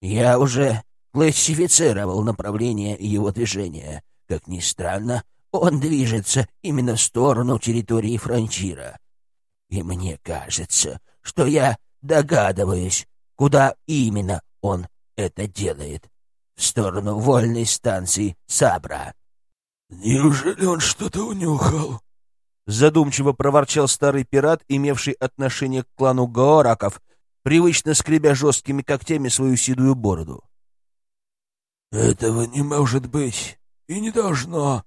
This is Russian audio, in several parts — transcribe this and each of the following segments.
Я уже классифицировал направление его движения. Как ни странно, он движется именно в сторону территории фронтира. И мне кажется, что я догадываюсь, куда именно он это делает. В сторону вольной станции Сабра. «Неужели он что-то унюхал?» Задумчиво проворчал старый пират, имевший отношение к клану Гаораков, привычно скребя жесткими когтями свою седую бороду. «Этого не может быть и не должно.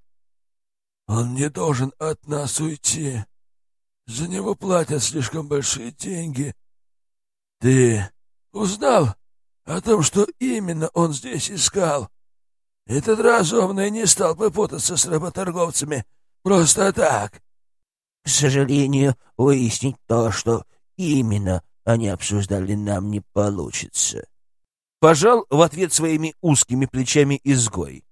Он не должен от нас уйти. За него платят слишком большие деньги. Ты узнал о том, что именно он здесь искал? Этот разумный не стал бы путаться с работорговцами просто так. К сожалению, выяснить то, что именно они обсуждали, нам не получится. Пожал в ответ своими узкими плечами изгой.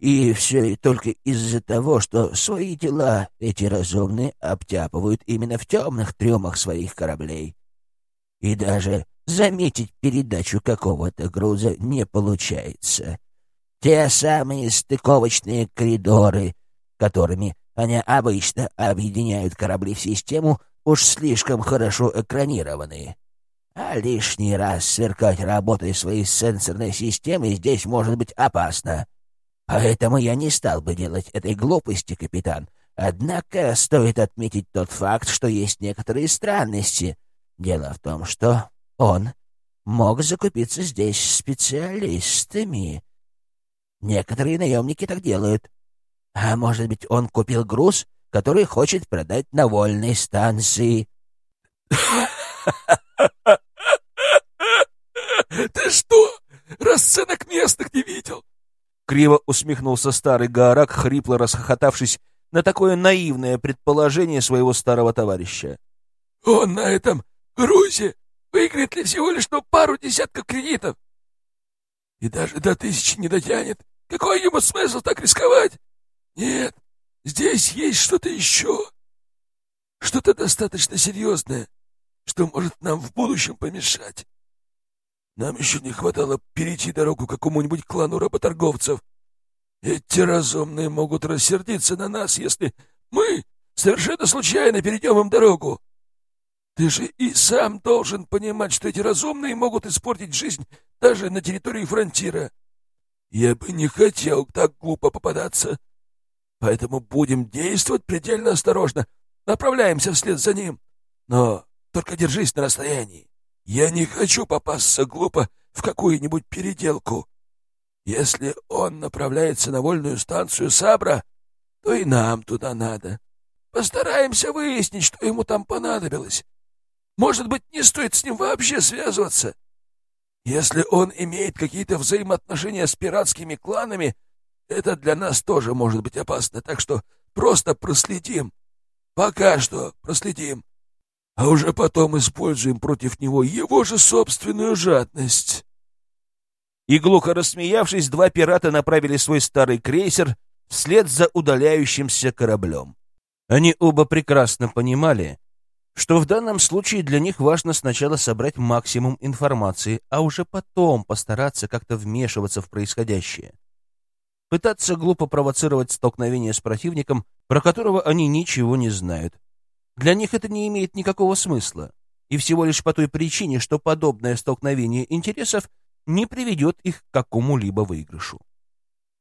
И все только из-за того, что свои дела эти разумные обтяпывают именно в темных трюмах своих кораблей. И даже заметить передачу какого-то груза не получается. Те самые стыковочные коридоры, которыми они обычно объединяют корабли в систему, уж слишком хорошо экранированы. А лишний раз сверкать работой своей сенсорной системы здесь может быть опасно. Поэтому я не стал бы делать этой глупости, капитан. Однако стоит отметить тот факт, что есть некоторые странности. Дело в том, что он мог закупиться здесь специалистами. Некоторые наемники так делают. А может быть, он купил груз, который хочет продать на вольной станции? Ты что, расценок местных не видел? Криво усмехнулся старый Гаарак, хрипло расхохотавшись на такое наивное предположение своего старого товарища. Он на этом грузе выиграет ли всего лишь ну, пару десятков кредитов? И даже до тысячи не дотянет. Какой ему смысл так рисковать? Нет, здесь есть что-то еще. Что-то достаточно серьезное, что может нам в будущем помешать. Нам еще не хватало перейти дорогу какому-нибудь клану работорговцев. Эти разумные могут рассердиться на нас, если мы совершенно случайно перейдем им дорогу. Ты же и сам должен понимать, что эти разумные могут испортить жизнь даже на территории фронтира. Я бы не хотел так глупо попадаться. Поэтому будем действовать предельно осторожно. Направляемся вслед за ним. Но только держись на расстоянии. Я не хочу попасться глупо в какую-нибудь переделку. Если он направляется на вольную станцию Сабра, то и нам туда надо. Постараемся выяснить, что ему там понадобилось. Может быть, не стоит с ним вообще связываться. Если он имеет какие-то взаимоотношения с пиратскими кланами, это для нас тоже может быть опасно, так что просто проследим. Пока что проследим а уже потом используем против него его же собственную жадность. И глухо рассмеявшись, два пирата направили свой старый крейсер вслед за удаляющимся кораблем. Они оба прекрасно понимали, что в данном случае для них важно сначала собрать максимум информации, а уже потом постараться как-то вмешиваться в происходящее. Пытаться глупо провоцировать столкновение с противником, про которого они ничего не знают, для них это не имеет никакого смысла, и всего лишь по той причине, что подобное столкновение интересов не приведет их к какому-либо выигрышу.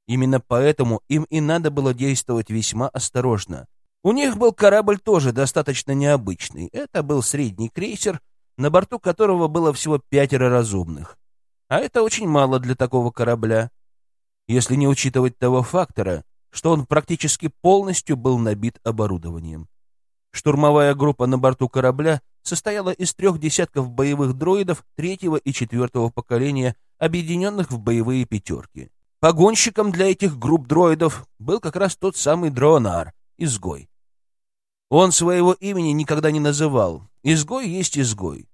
Именно поэтому им и надо было действовать весьма осторожно. У них был корабль тоже достаточно необычный. Это был средний крейсер, на борту которого было всего пятеро разумных. А это очень мало для такого корабля, если не учитывать того фактора, что он практически полностью был набит оборудованием. Штурмовая группа на борту корабля состояла из трех десятков боевых дроидов третьего и четвертого поколения, объединенных в боевые пятерки. Погонщиком для этих групп дроидов был как раз тот самый Дронар, изгой. Он своего имени никогда не называл. Изгой есть изгой.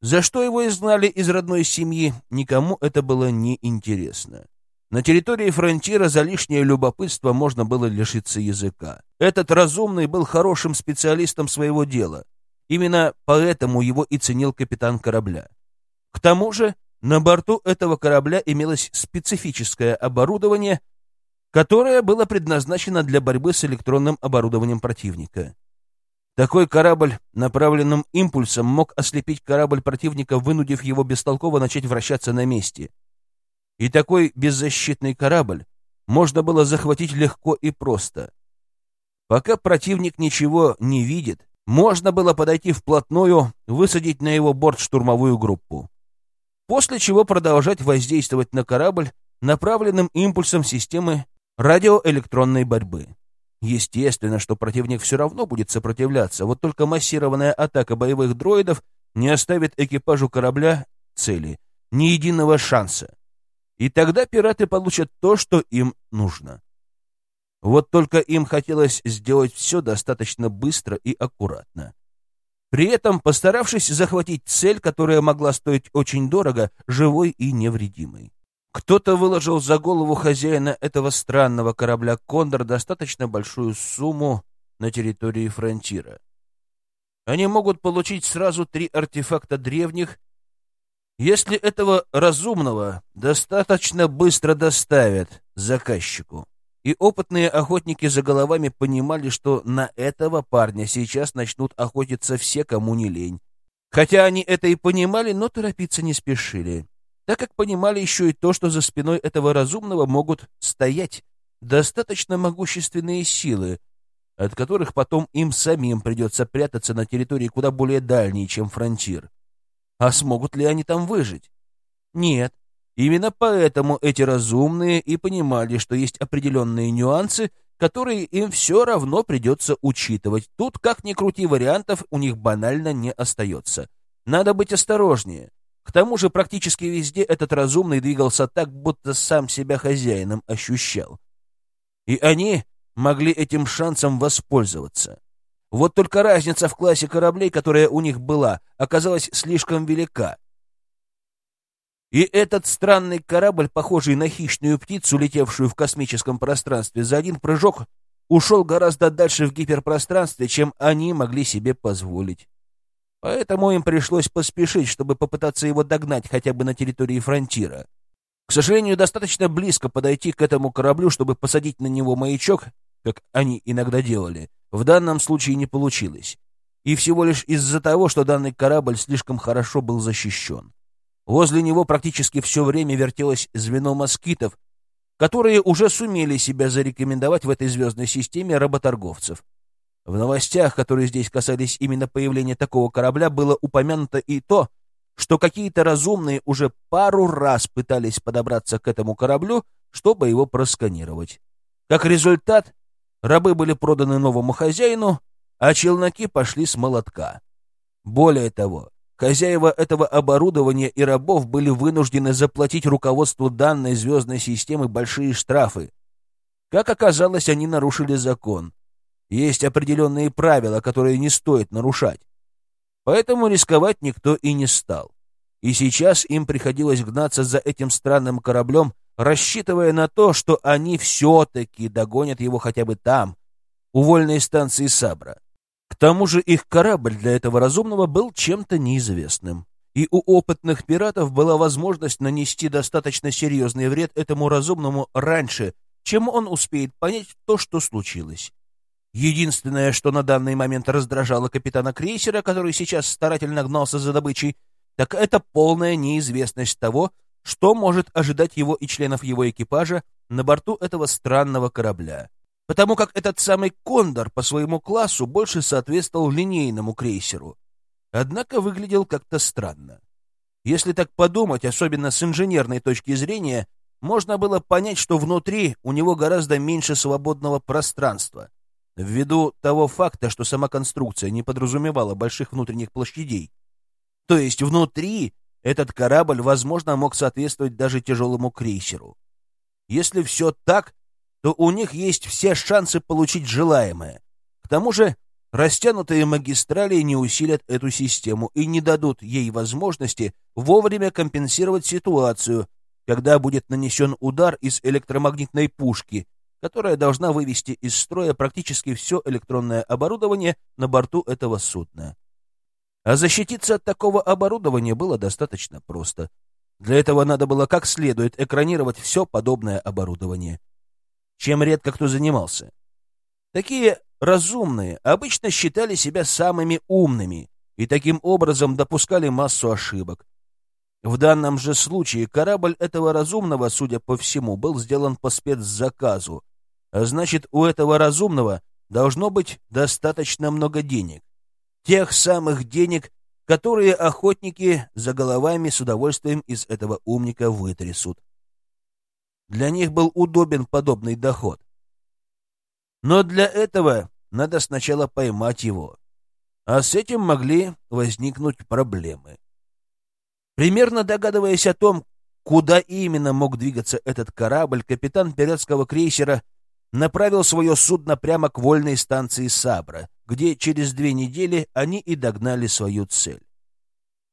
За что его изгнали из родной семьи, никому это было не интересно. На территории фронтира за лишнее любопытство можно было лишиться языка. Этот разумный был хорошим специалистом своего дела. Именно поэтому его и ценил капитан корабля. К тому же на борту этого корабля имелось специфическое оборудование, которое было предназначено для борьбы с электронным оборудованием противника. Такой корабль направленным импульсом мог ослепить корабль противника, вынудив его бестолково начать вращаться на месте. И такой беззащитный корабль можно было захватить легко и просто. Пока противник ничего не видит, можно было подойти вплотную, высадить на его борт штурмовую группу. После чего продолжать воздействовать на корабль направленным импульсом системы радиоэлектронной борьбы. Естественно, что противник все равно будет сопротивляться, вот только массированная атака боевых дроидов не оставит экипажу корабля цели, ни единого шанса. И тогда пираты получат то, что им нужно. Вот только им хотелось сделать все достаточно быстро и аккуратно. При этом постаравшись захватить цель, которая могла стоить очень дорого, живой и невредимой. Кто-то выложил за голову хозяина этого странного корабля «Кондор» достаточно большую сумму на территории фронтира. Они могут получить сразу три артефакта древних, если этого разумного достаточно быстро доставят заказчику. И опытные охотники за головами понимали, что на этого парня сейчас начнут охотиться все, кому не лень. Хотя они это и понимали, но торопиться не спешили так как понимали еще и то, что за спиной этого разумного могут стоять достаточно могущественные силы, от которых потом им самим придется прятаться на территории куда более дальней, чем фронтир. А смогут ли они там выжить? Нет. Именно поэтому эти разумные и понимали, что есть определенные нюансы, которые им все равно придется учитывать. Тут, как ни крути, вариантов у них банально не остается. Надо быть осторожнее. К тому же практически везде этот разумный двигался так, будто сам себя хозяином ощущал. И они могли этим шансом воспользоваться. Вот только разница в классе кораблей, которая у них была, оказалась слишком велика. И этот странный корабль, похожий на хищную птицу, летевшую в космическом пространстве, за один прыжок ушел гораздо дальше в гиперпространстве, чем они могли себе позволить. Поэтому им пришлось поспешить, чтобы попытаться его догнать хотя бы на территории фронтира. К сожалению, достаточно близко подойти к этому кораблю, чтобы посадить на него маячок, как они иногда делали, в данном случае не получилось. И всего лишь из-за того, что данный корабль слишком хорошо был защищен. Возле него практически все время вертелось звено москитов, которые уже сумели себя зарекомендовать в этой звездной системе работорговцев. В новостях, которые здесь касались именно появления такого корабля, было упомянуто и то, что какие-то разумные уже пару раз пытались подобраться к этому кораблю, чтобы его просканировать. Как результат, рабы были проданы новому хозяину, а челноки пошли с молотка. Более того, хозяева этого оборудования и рабов были вынуждены заплатить руководству данной звездной системы большие штрафы. Как оказалось, они нарушили закон, есть определенные правила, которые не стоит нарушать. Поэтому рисковать никто и не стал. И сейчас им приходилось гнаться за этим странным кораблем, рассчитывая на то, что они все-таки догонят его хотя бы там, у вольной станции Сабра. К тому же их корабль для этого разумного был чем-то неизвестным. И у опытных пиратов была возможность нанести достаточно серьезный вред этому разумному раньше, чем он успеет понять то, что случилось. Единственное, что на данный момент раздражало капитана крейсера, который сейчас старательно гнался за добычей, так это полная неизвестность того, что может ожидать его и членов его экипажа на борту этого странного корабля. Потому как этот самый «Кондор» по своему классу больше соответствовал линейному крейсеру. Однако выглядел как-то странно. Если так подумать, особенно с инженерной точки зрения, можно было понять, что внутри у него гораздо меньше свободного пространства — ввиду того факта, что сама конструкция не подразумевала больших внутренних площадей. То есть внутри этот корабль, возможно, мог соответствовать даже тяжелому крейсеру. Если все так, то у них есть все шансы получить желаемое. К тому же растянутые магистрали не усилят эту систему и не дадут ей возможности вовремя компенсировать ситуацию, когда будет нанесен удар из электромагнитной пушки, которая должна вывести из строя практически все электронное оборудование на борту этого судна. А защититься от такого оборудования было достаточно просто. Для этого надо было как следует экранировать все подобное оборудование, чем редко кто занимался. Такие разумные обычно считали себя самыми умными и таким образом допускали массу ошибок. В данном же случае корабль этого разумного, судя по всему, был сделан по спецзаказу, а значит, у этого разумного должно быть достаточно много денег. Тех самых денег, которые охотники за головами с удовольствием из этого умника вытрясут. Для них был удобен подобный доход. Но для этого надо сначала поймать его. А с этим могли возникнуть проблемы. Примерно догадываясь о том, куда именно мог двигаться этот корабль, капитан пиратского крейсера направил свое судно прямо к вольной станции Сабра, где через две недели они и догнали свою цель.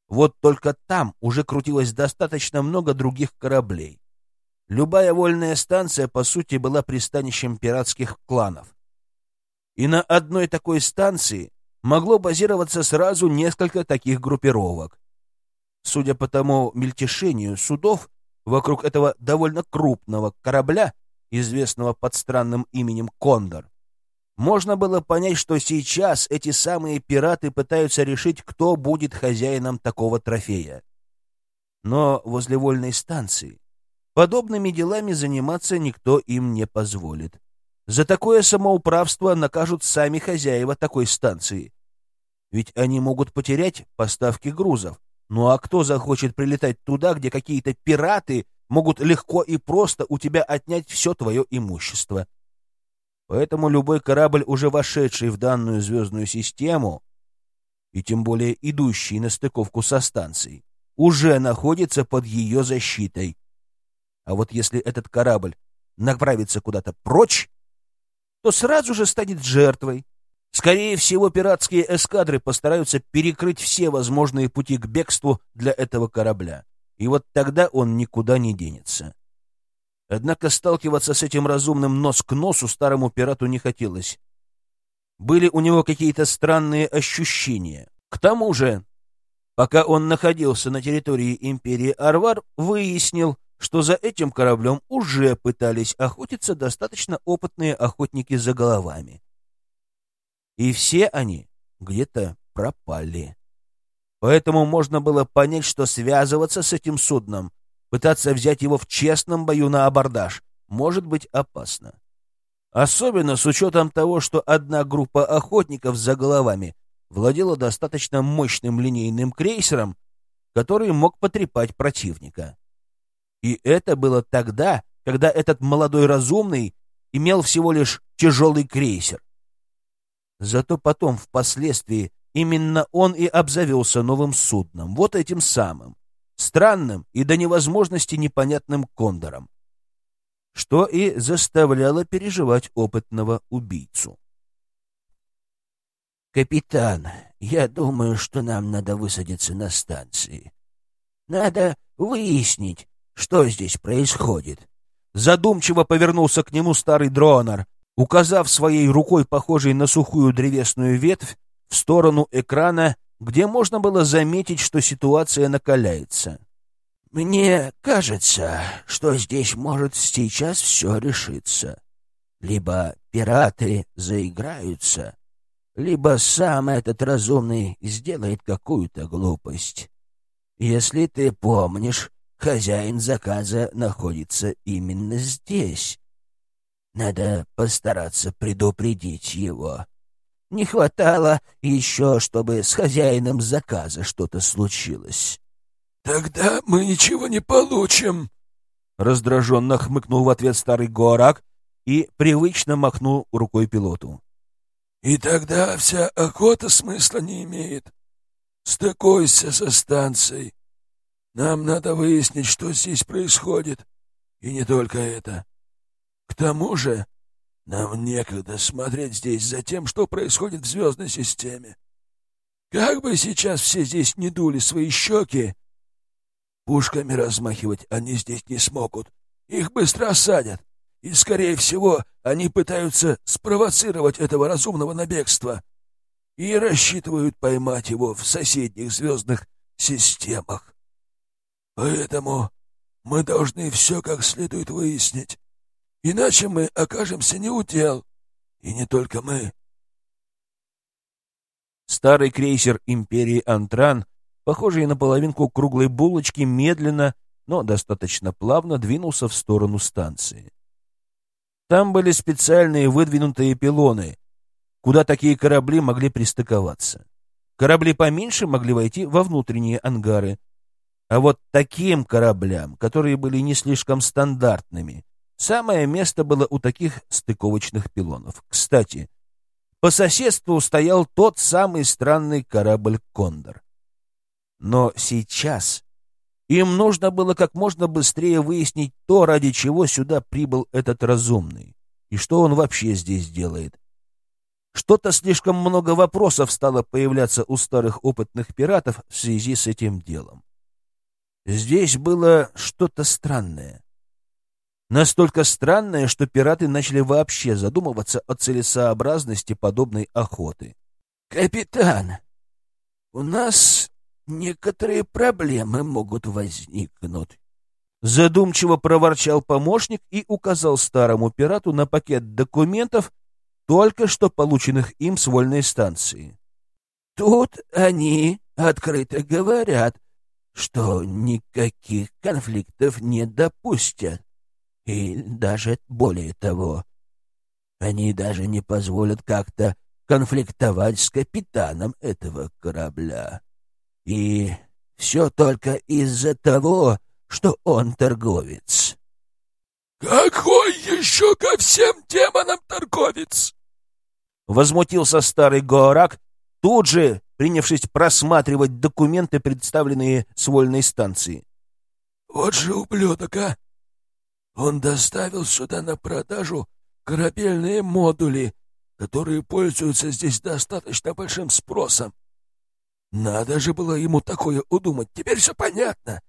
Вот только там уже крутилось достаточно много других кораблей. Любая вольная станция, по сути, была пристанищем пиратских кланов. И на одной такой станции могло базироваться сразу несколько таких группировок. Судя по тому мельтешению судов вокруг этого довольно крупного корабля, известного под странным именем «Кондор», можно было понять, что сейчас эти самые пираты пытаются решить, кто будет хозяином такого трофея. Но возле вольной станции подобными делами заниматься никто им не позволит. За такое самоуправство накажут сами хозяева такой станции. Ведь они могут потерять поставки грузов. Ну а кто захочет прилетать туда, где какие-то пираты могут легко и просто у тебя отнять все твое имущество. Поэтому любой корабль, уже вошедший в данную звездную систему, и тем более идущий на стыковку со станцией, уже находится под ее защитой. А вот если этот корабль направится куда-то прочь, то сразу же станет жертвой. Скорее всего, пиратские эскадры постараются перекрыть все возможные пути к бегству для этого корабля и вот тогда он никуда не денется. Однако сталкиваться с этим разумным нос к носу старому пирату не хотелось. Были у него какие-то странные ощущения. К тому же, пока он находился на территории империи Арвар, выяснил, что за этим кораблем уже пытались охотиться достаточно опытные охотники за головами. И все они где-то пропали. Поэтому можно было понять, что связываться с этим судном, пытаться взять его в честном бою на абордаж, может быть опасно. Особенно с учетом того, что одна группа охотников за головами владела достаточно мощным линейным крейсером, который мог потрепать противника. И это было тогда, когда этот молодой разумный имел всего лишь тяжелый крейсер. Зато потом, впоследствии, Именно он и обзавелся новым судном, вот этим самым, странным и до невозможности непонятным кондором, что и заставляло переживать опытного убийцу. «Капитан, я думаю, что нам надо высадиться на станции. Надо выяснить, что здесь происходит». Задумчиво повернулся к нему старый дронер, указав своей рукой, похожей на сухую древесную ветвь, в сторону экрана, где можно было заметить, что ситуация накаляется. «Мне кажется, что здесь может сейчас все решиться. Либо пираты заиграются, либо сам этот разумный сделает какую-то глупость. Если ты помнишь, хозяин заказа находится именно здесь. Надо постараться предупредить его. Не хватало еще, чтобы с хозяином заказа что-то случилось. «Тогда мы ничего не получим», — раздраженно хмыкнул в ответ старый Горак и привычно махнул рукой пилоту. «И тогда вся охота смысла не имеет. Стыкуйся со станцией. Нам надо выяснить, что здесь происходит. И не только это. К тому же нам некогда смотреть здесь за тем, что происходит в звездной системе. Как бы сейчас все здесь не дули свои щеки, пушками размахивать они здесь не смогут. Их быстро осадят, и, скорее всего, они пытаются спровоцировать этого разумного на и рассчитывают поймать его в соседних звездных системах. Поэтому мы должны все как следует выяснить, иначе мы окажемся не у дел, и не только мы. Старый крейсер империи Антран, похожий на половинку круглой булочки, медленно, но достаточно плавно двинулся в сторону станции. Там были специальные выдвинутые пилоны, куда такие корабли могли пристыковаться. Корабли поменьше могли войти во внутренние ангары. А вот таким кораблям, которые были не слишком стандартными, самое место было у таких стыковочных пилонов. Кстати, по соседству стоял тот самый странный корабль «Кондор». Но сейчас им нужно было как можно быстрее выяснить то, ради чего сюда прибыл этот разумный, и что он вообще здесь делает. Что-то слишком много вопросов стало появляться у старых опытных пиратов в связи с этим делом. Здесь было что-то странное. Настолько странное, что пираты начали вообще задумываться о целесообразности подобной охоты. «Капитан, у нас некоторые проблемы могут возникнуть». Задумчиво проворчал помощник и указал старому пирату на пакет документов, только что полученных им с вольной станции. «Тут они открыто говорят, что никаких конфликтов не допустят. И даже более того, они даже не позволят как-то конфликтовать с капитаном этого корабля. И все только из-за того, что он торговец. «Какой еще ко всем демонам торговец?» Возмутился старый Гоорак, тут же принявшись просматривать документы, представленные с вольной станции. «Вот же ублюдок, а! Он доставил сюда на продажу корабельные модули, которые пользуются здесь достаточно большим спросом. Надо же было ему такое удумать, теперь все понятно.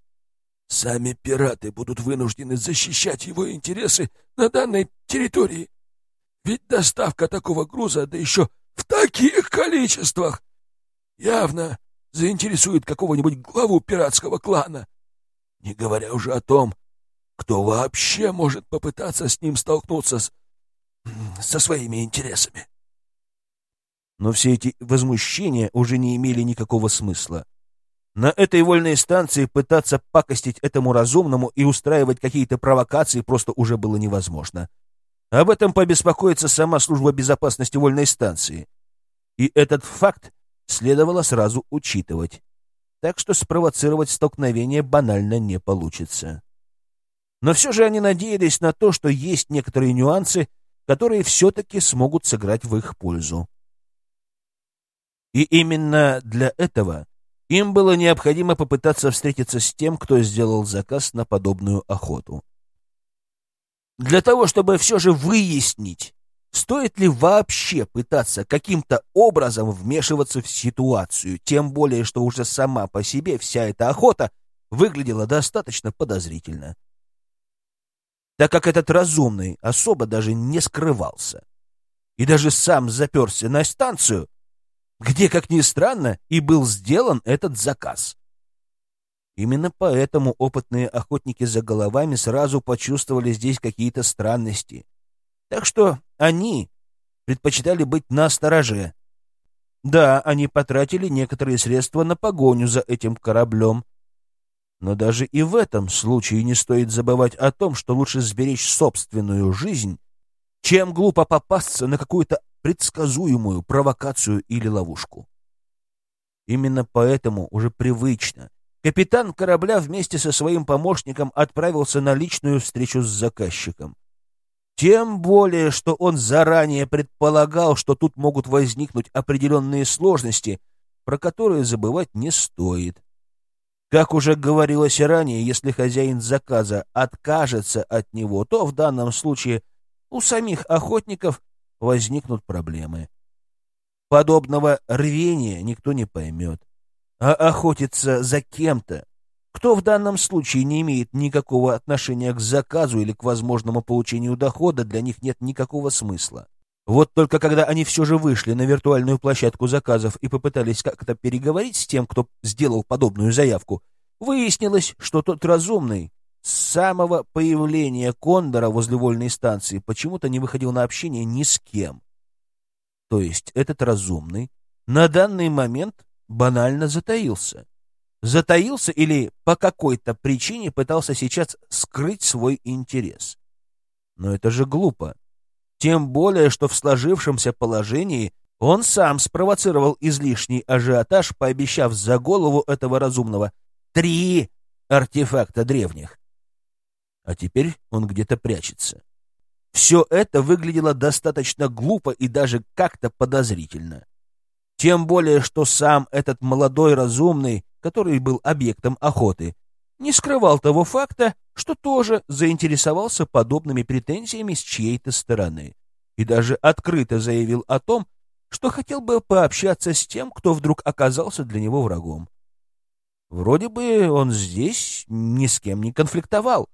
Сами пираты будут вынуждены защищать его интересы на данной территории. Ведь доставка такого груза, да еще в таких количествах, явно заинтересует какого-нибудь главу пиратского клана. Не говоря уже о том, кто вообще может попытаться с ним столкнуться с... со своими интересами? Но все эти возмущения уже не имели никакого смысла. На этой вольной станции пытаться пакостить этому разумному и устраивать какие-то провокации просто уже было невозможно. Об этом побеспокоится сама служба безопасности вольной станции. И этот факт следовало сразу учитывать. Так что спровоцировать столкновение банально не получится. Но все же они надеялись на то, что есть некоторые нюансы, которые все-таки смогут сыграть в их пользу. И именно для этого им было необходимо попытаться встретиться с тем, кто сделал заказ на подобную охоту. Для того, чтобы все же выяснить, стоит ли вообще пытаться каким-то образом вмешиваться в ситуацию, тем более, что уже сама по себе вся эта охота выглядела достаточно подозрительно так как этот разумный особо даже не скрывался. И даже сам заперся на станцию, где, как ни странно, и был сделан этот заказ. Именно поэтому опытные охотники за головами сразу почувствовали здесь какие-то странности. Так что они предпочитали быть на стороже. Да, они потратили некоторые средства на погоню за этим кораблем, но даже и в этом случае не стоит забывать о том, что лучше сберечь собственную жизнь, чем глупо попасться на какую-то предсказуемую провокацию или ловушку. Именно поэтому уже привычно капитан корабля вместе со своим помощником отправился на личную встречу с заказчиком. Тем более, что он заранее предполагал, что тут могут возникнуть определенные сложности, про которые забывать не стоит. Как уже говорилось ранее, если хозяин заказа откажется от него, то в данном случае у самих охотников возникнут проблемы. Подобного рвения никто не поймет. А охотиться за кем-то, кто в данном случае не имеет никакого отношения к заказу или к возможному получению дохода, для них нет никакого смысла. Вот только когда они все же вышли на виртуальную площадку заказов и попытались как-то переговорить с тем, кто сделал подобную заявку, Выяснилось, что тот разумный с самого появления Кондора возле вольной станции почему-то не выходил на общение ни с кем. То есть этот разумный на данный момент банально затаился. Затаился или по какой-то причине пытался сейчас скрыть свой интерес. Но это же глупо. Тем более, что в сложившемся положении он сам спровоцировал излишний ажиотаж, пообещав за голову этого разумного три артефакта древних. А теперь он где-то прячется. Все это выглядело достаточно глупо и даже как-то подозрительно. Тем более, что сам этот молодой разумный, который был объектом охоты, не скрывал того факта, что тоже заинтересовался подобными претензиями с чьей-то стороны и даже открыто заявил о том, что хотел бы пообщаться с тем, кто вдруг оказался для него врагом. Вроде бы он здесь ни с кем не конфликтовал.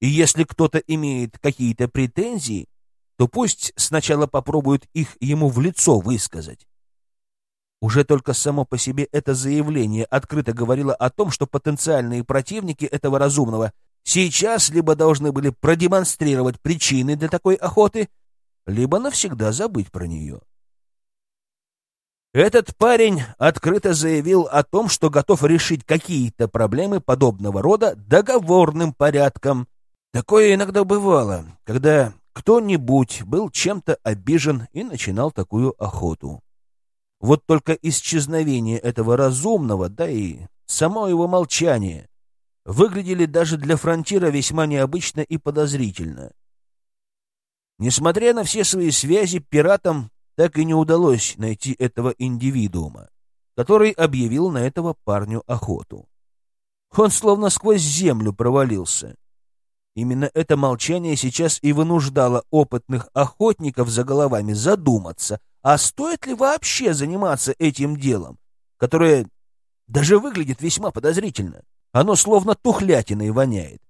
И если кто-то имеет какие-то претензии, то пусть сначала попробует их ему в лицо высказать. Уже только само по себе это заявление открыто говорило о том, что потенциальные противники этого разумного сейчас либо должны были продемонстрировать причины для такой охоты, либо навсегда забыть про нее. Этот парень открыто заявил о том, что готов решить какие-то проблемы подобного рода договорным порядком. Такое иногда бывало, когда кто-нибудь был чем-то обижен и начинал такую охоту. Вот только исчезновение этого разумного, да и само его молчание, выглядели даже для фронтира весьма необычно и подозрительно. Несмотря на все свои связи, пиратам так и не удалось найти этого индивидуума, который объявил на этого парню охоту. Он словно сквозь землю провалился. Именно это молчание сейчас и вынуждало опытных охотников за головами задуматься, а стоит ли вообще заниматься этим делом, которое даже выглядит весьма подозрительно. Оно словно тухлятиной воняет.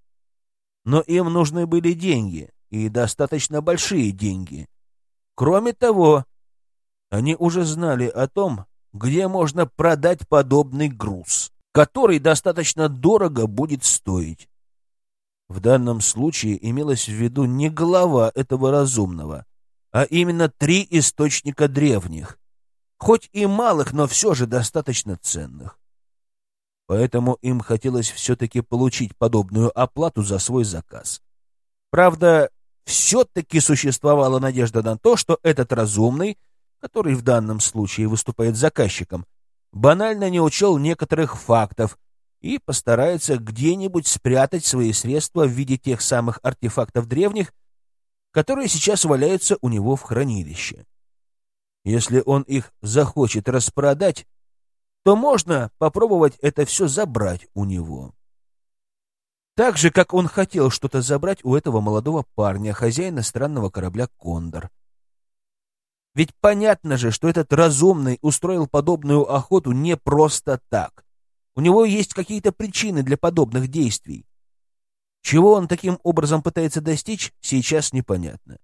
Но им нужны были деньги, и достаточно большие деньги. Кроме того, они уже знали о том, где можно продать подобный груз, который достаточно дорого будет стоить. В данном случае имелось в виду не голова этого разумного, а именно три источника древних, хоть и малых, но все же достаточно ценных. Поэтому им хотелось все-таки получить подобную оплату за свой заказ. Правда, все-таки существовала надежда на то, что этот разумный, который в данном случае выступает заказчиком, банально не учел некоторых фактов и постарается где-нибудь спрятать свои средства в виде тех самых артефактов древних, которые сейчас валяются у него в хранилище. Если он их захочет распродать, то можно попробовать это все забрать у него. Так же, как он хотел что-то забрать у этого молодого парня, хозяина странного корабля «Кондор». Ведь понятно же, что этот разумный устроил подобную охоту не просто так. У него есть какие-то причины для подобных действий. Чего он таким образом пытается достичь, сейчас непонятно.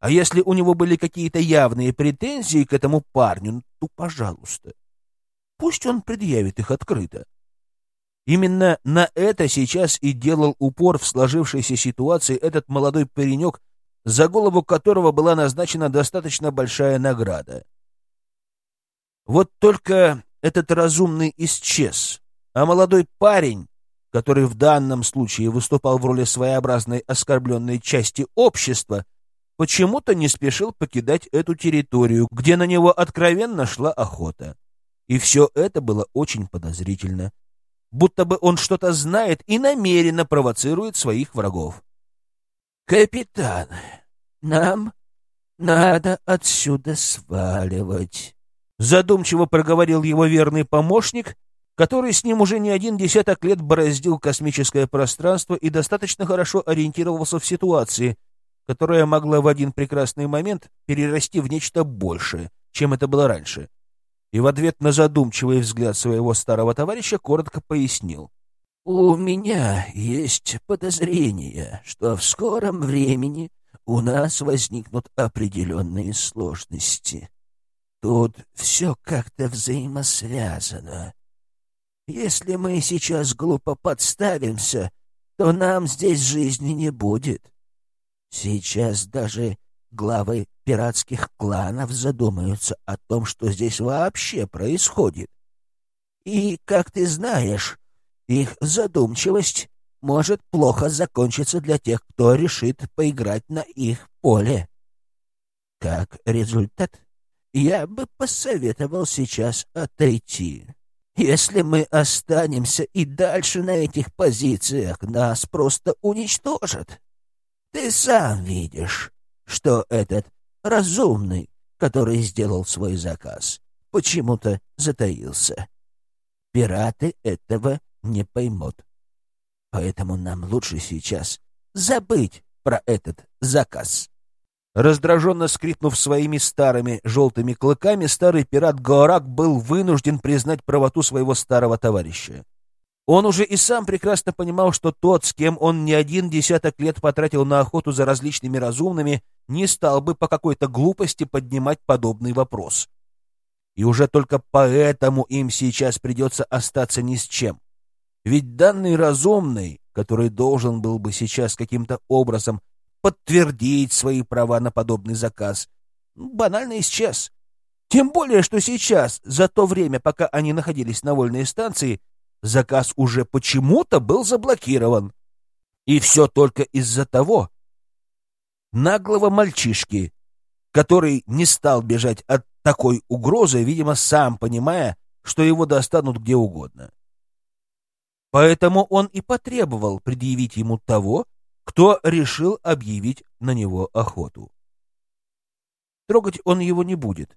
А если у него были какие-то явные претензии к этому парню, то пожалуйста. Пусть он предъявит их открыто. Именно на это сейчас и делал упор в сложившейся ситуации этот молодой паренек, за голову которого была назначена достаточно большая награда. Вот только этот разумный исчез, а молодой парень, который в данном случае выступал в роли своеобразной оскорбленной части общества, почему-то не спешил покидать эту территорию, где на него откровенно шла охота. И все это было очень подозрительно будто бы он что-то знает и намеренно провоцирует своих врагов. «Капитан, нам надо отсюда сваливать», — задумчиво проговорил его верный помощник, который с ним уже не один десяток лет бороздил космическое пространство и достаточно хорошо ориентировался в ситуации, которая могла в один прекрасный момент перерасти в нечто большее, чем это было раньше и в ответ на задумчивый взгляд своего старого товарища коротко пояснил. «У меня есть подозрение, что в скором времени у нас возникнут определенные сложности. Тут все как-то взаимосвязано. Если мы сейчас глупо подставимся, то нам здесь жизни не будет. Сейчас даже главы пиратских кланов задумаются о том, что здесь вообще происходит. И, как ты знаешь, их задумчивость может плохо закончиться для тех, кто решит поиграть на их поле. Как результат, я бы посоветовал сейчас отойти. Если мы останемся и дальше на этих позициях, нас просто уничтожат. Ты сам видишь, что этот разумный, который сделал свой заказ, почему-то затаился. Пираты этого не поймут. Поэтому нам лучше сейчас забыть про этот заказ. Раздраженно скрипнув своими старыми желтыми клыками, старый пират Гоорак был вынужден признать правоту своего старого товарища. Он уже и сам прекрасно понимал, что тот, с кем он не один десяток лет потратил на охоту за различными разумными, не стал бы по какой-то глупости поднимать подобный вопрос. И уже только поэтому им сейчас придется остаться ни с чем. Ведь данный разумный, который должен был бы сейчас каким-то образом подтвердить свои права на подобный заказ, банально исчез. Тем более, что сейчас, за то время, пока они находились на вольной станции, заказ уже почему-то был заблокирован. И все только из-за того наглого мальчишки, который не стал бежать от такой угрозы, видимо, сам понимая, что его достанут где угодно. Поэтому он и потребовал предъявить ему того, кто решил объявить на него охоту. Трогать он его не будет,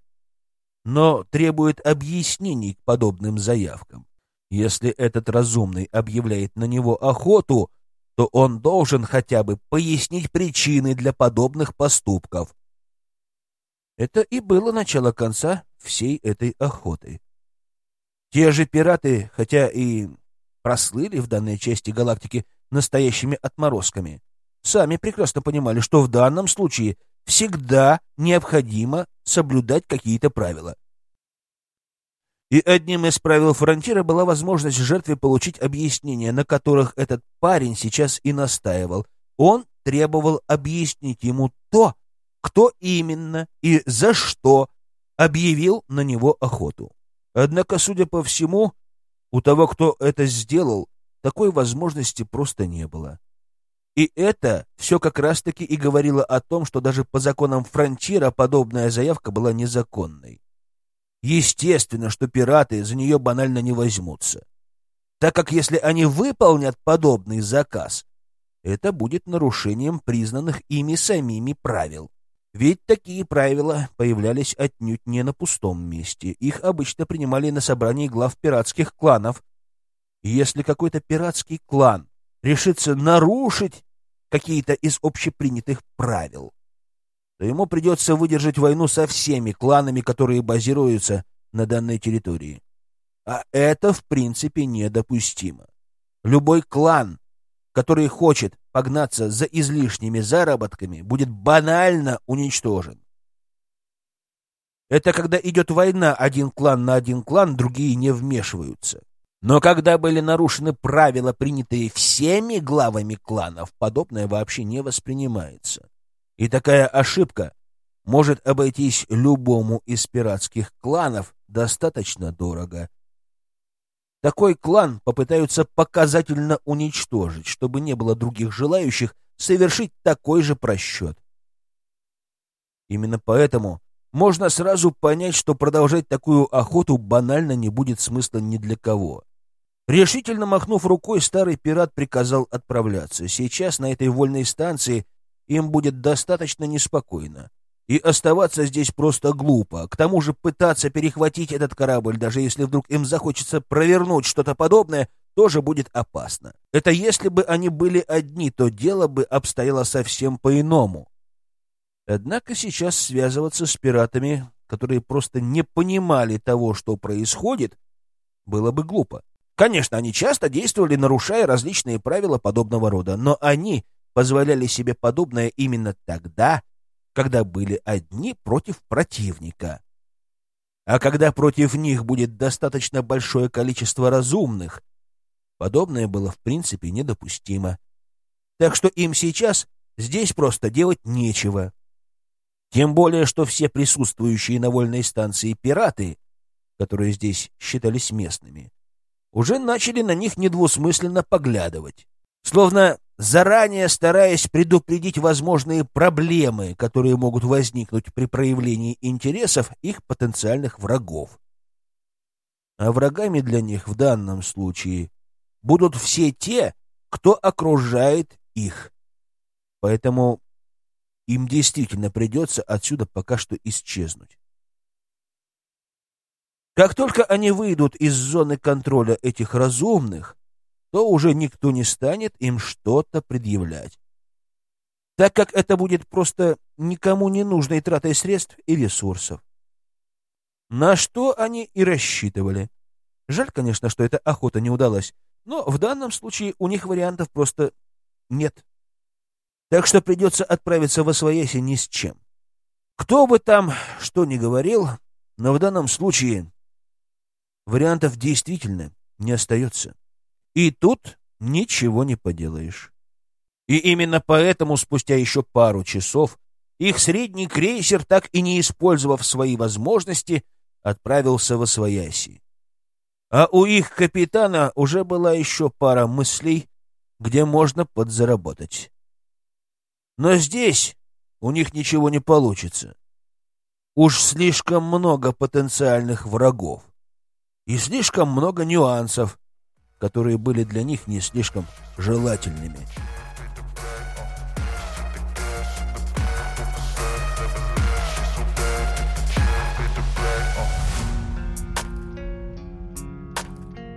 но требует объяснений к подобным заявкам. Если этот разумный объявляет на него охоту, то он должен хотя бы пояснить причины для подобных поступков. Это и было начало конца всей этой охоты. Те же пираты, хотя и прослыли в данной части галактики настоящими отморозками, сами прекрасно понимали, что в данном случае всегда необходимо соблюдать какие-то правила. И одним из правил фронтира была возможность жертве получить объяснения, на которых этот парень сейчас и настаивал. Он требовал объяснить ему то, кто именно и за что объявил на него охоту. Однако, судя по всему, у того, кто это сделал, такой возможности просто не было. И это все как раз-таки и говорило о том, что даже по законам фронтира подобная заявка была незаконной. Естественно, что пираты за нее банально не возьмутся, так как если они выполнят подобный заказ, это будет нарушением признанных ими самими правил. Ведь такие правила появлялись отнюдь не на пустом месте. Их обычно принимали на собрании глав пиратских кланов. И если какой-то пиратский клан решится нарушить какие-то из общепринятых правил, то ему придется выдержать войну со всеми кланами, которые базируются на данной территории. А это, в принципе, недопустимо. Любой клан, который хочет погнаться за излишними заработками, будет банально уничтожен. Это когда идет война один клан на один клан, другие не вмешиваются. Но когда были нарушены правила, принятые всеми главами кланов, подобное вообще не воспринимается. И такая ошибка может обойтись любому из пиратских кланов достаточно дорого. Такой клан попытаются показательно уничтожить, чтобы не было других желающих совершить такой же просчет. Именно поэтому можно сразу понять, что продолжать такую охоту банально не будет смысла ни для кого. Решительно махнув рукой, старый пират приказал отправляться. Сейчас на этой вольной станции им будет достаточно неспокойно. И оставаться здесь просто глупо. К тому же пытаться перехватить этот корабль, даже если вдруг им захочется провернуть что-то подобное, тоже будет опасно. Это если бы они были одни, то дело бы обстояло совсем по-иному. Однако сейчас связываться с пиратами, которые просто не понимали того, что происходит, было бы глупо. Конечно, они часто действовали, нарушая различные правила подобного рода, но они позволяли себе подобное именно тогда, когда были одни против противника. А когда против них будет достаточно большое количество разумных, подобное было в принципе недопустимо. Так что им сейчас здесь просто делать нечего. Тем более, что все присутствующие на вольной станции пираты, которые здесь считались местными, уже начали на них недвусмысленно поглядывать, словно заранее стараясь предупредить возможные проблемы, которые могут возникнуть при проявлении интересов их потенциальных врагов. А врагами для них в данном случае будут все те, кто окружает их. Поэтому им действительно придется отсюда пока что исчезнуть. Как только они выйдут из зоны контроля этих разумных, то уже никто не станет им что-то предъявлять, так как это будет просто никому не нужной тратой средств и ресурсов. На что они и рассчитывали. Жаль, конечно, что эта охота не удалась, но в данном случае у них вариантов просто нет. Так что придется отправиться в Освояси ни с чем. Кто бы там что ни говорил, но в данном случае вариантов действительно не остается. И тут ничего не поделаешь. И именно поэтому спустя еще пару часов их средний крейсер, так и не использовав свои возможности, отправился в Освояси. А у их капитана уже была еще пара мыслей, где можно подзаработать. Но здесь у них ничего не получится. Уж слишком много потенциальных врагов и слишком много нюансов, которые были для них не слишком желательными.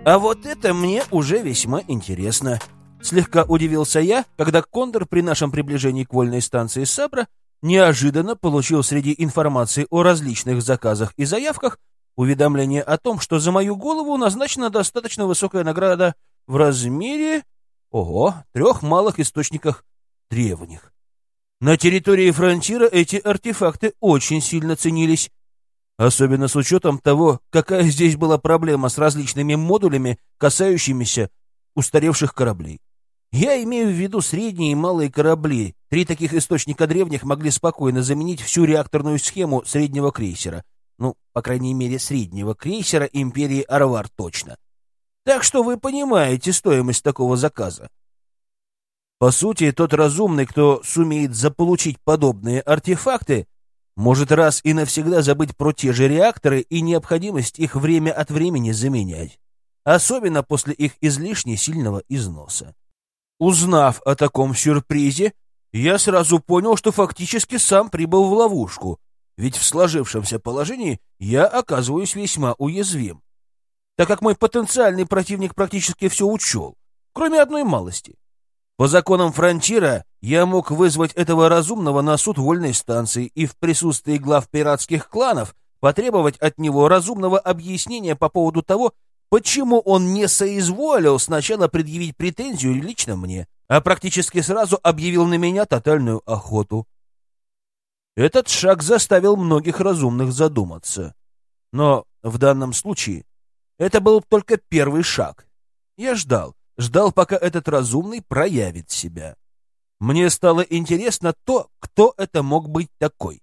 А вот это мне уже весьма интересно. Слегка удивился я, когда Кондор при нашем приближении к вольной станции Сабра неожиданно получил среди информации о различных заказах и заявках уведомление о том, что за мою голову назначена достаточно высокая награда в размере, ого, трех малых источниках древних. На территории фронтира эти артефакты очень сильно ценились, особенно с учетом того, какая здесь была проблема с различными модулями, касающимися устаревших кораблей. Я имею в виду средние и малые корабли. Три таких источника древних могли спокойно заменить всю реакторную схему среднего крейсера. Ну, по крайней мере, среднего крейсера империи Арвар точно. Так что вы понимаете стоимость такого заказа. По сути, тот разумный, кто сумеет заполучить подобные артефакты, может раз и навсегда забыть про те же реакторы и необходимость их время от времени заменять, особенно после их излишне сильного износа. Узнав о таком сюрпризе, я сразу понял, что фактически сам прибыл в ловушку, ведь в сложившемся положении я оказываюсь весьма уязвим, так как мой потенциальный противник практически все учел, кроме одной малости. По законам фронтира я мог вызвать этого разумного на суд вольной станции и в присутствии глав пиратских кланов потребовать от него разумного объяснения по поводу того, Почему он не соизволил сначала предъявить претензию лично мне, а практически сразу объявил на меня тотальную охоту? Этот шаг заставил многих разумных задуматься. Но в данном случае это был только первый шаг. Я ждал, ждал, пока этот разумный проявит себя. Мне стало интересно то, кто это мог быть такой.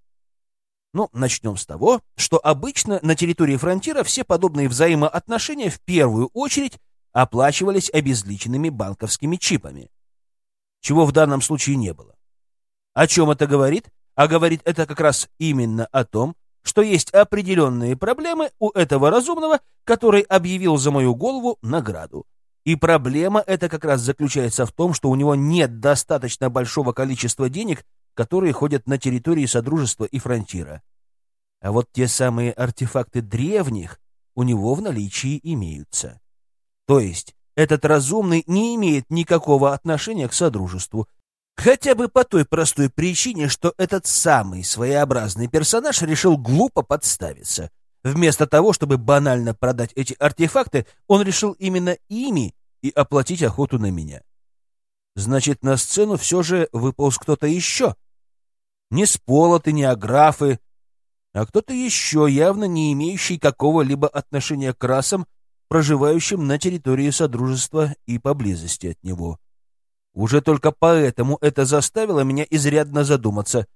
Ну, начнем с того, что обычно на территории фронтира все подобные взаимоотношения в первую очередь оплачивались обезличенными банковскими чипами, чего в данном случае не было. О чем это говорит? А говорит это как раз именно о том, что есть определенные проблемы у этого разумного, который объявил за мою голову награду. И проблема эта как раз заключается в том, что у него нет достаточно большого количества денег, которые ходят на территории Содружества и Фронтира. А вот те самые артефакты древних у него в наличии имеются. То есть этот разумный не имеет никакого отношения к Содружеству, хотя бы по той простой причине, что этот самый своеобразный персонаж решил глупо подставиться. Вместо того, чтобы банально продать эти артефакты, он решил именно ими и оплатить охоту на меня. Значит, на сцену все же выполз кто-то еще, не сполоты, не аграфы, а кто-то еще, явно не имеющий какого-либо отношения к расам, проживающим на территории Содружества и поблизости от него. Уже только поэтому это заставило меня изрядно задуматься.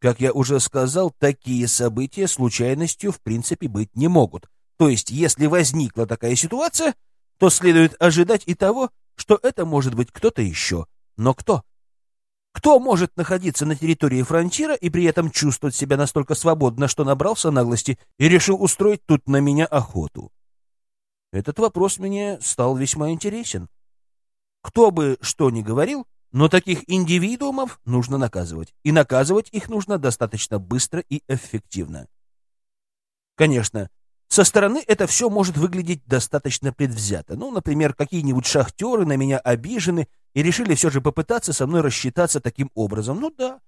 Как я уже сказал, такие события случайностью в принципе быть не могут. То есть, если возникла такая ситуация, то следует ожидать и того, что это может быть кто-то еще. Но кто? Кто может находиться на территории фронтира и при этом чувствовать себя настолько свободно, что набрался наглости и решил устроить тут на меня охоту? Этот вопрос мне стал весьма интересен. Кто бы что ни говорил, но таких индивидуумов нужно наказывать. И наказывать их нужно достаточно быстро и эффективно. Конечно, со стороны это все может выглядеть достаточно предвзято. Ну, например, какие-нибудь шахтеры на меня обижены и решили все же попытаться со мной рассчитаться таким образом. Ну да,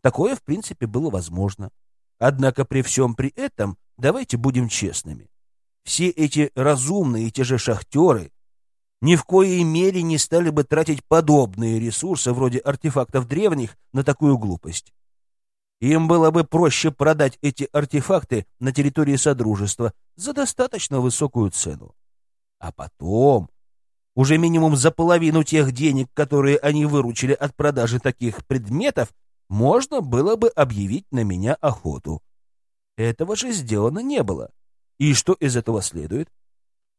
такое, в принципе, было возможно. Однако при всем при этом давайте будем честными. Все эти разумные, те же шахтеры, ни в коей мере не стали бы тратить подобные ресурсы, вроде артефактов древних, на такую глупость. Им было бы проще продать эти артефакты на территории Содружества за достаточно высокую цену. А потом, уже минимум за половину тех денег, которые они выручили от продажи таких предметов, можно было бы объявить на меня охоту. Этого же сделано не было. И что из этого следует?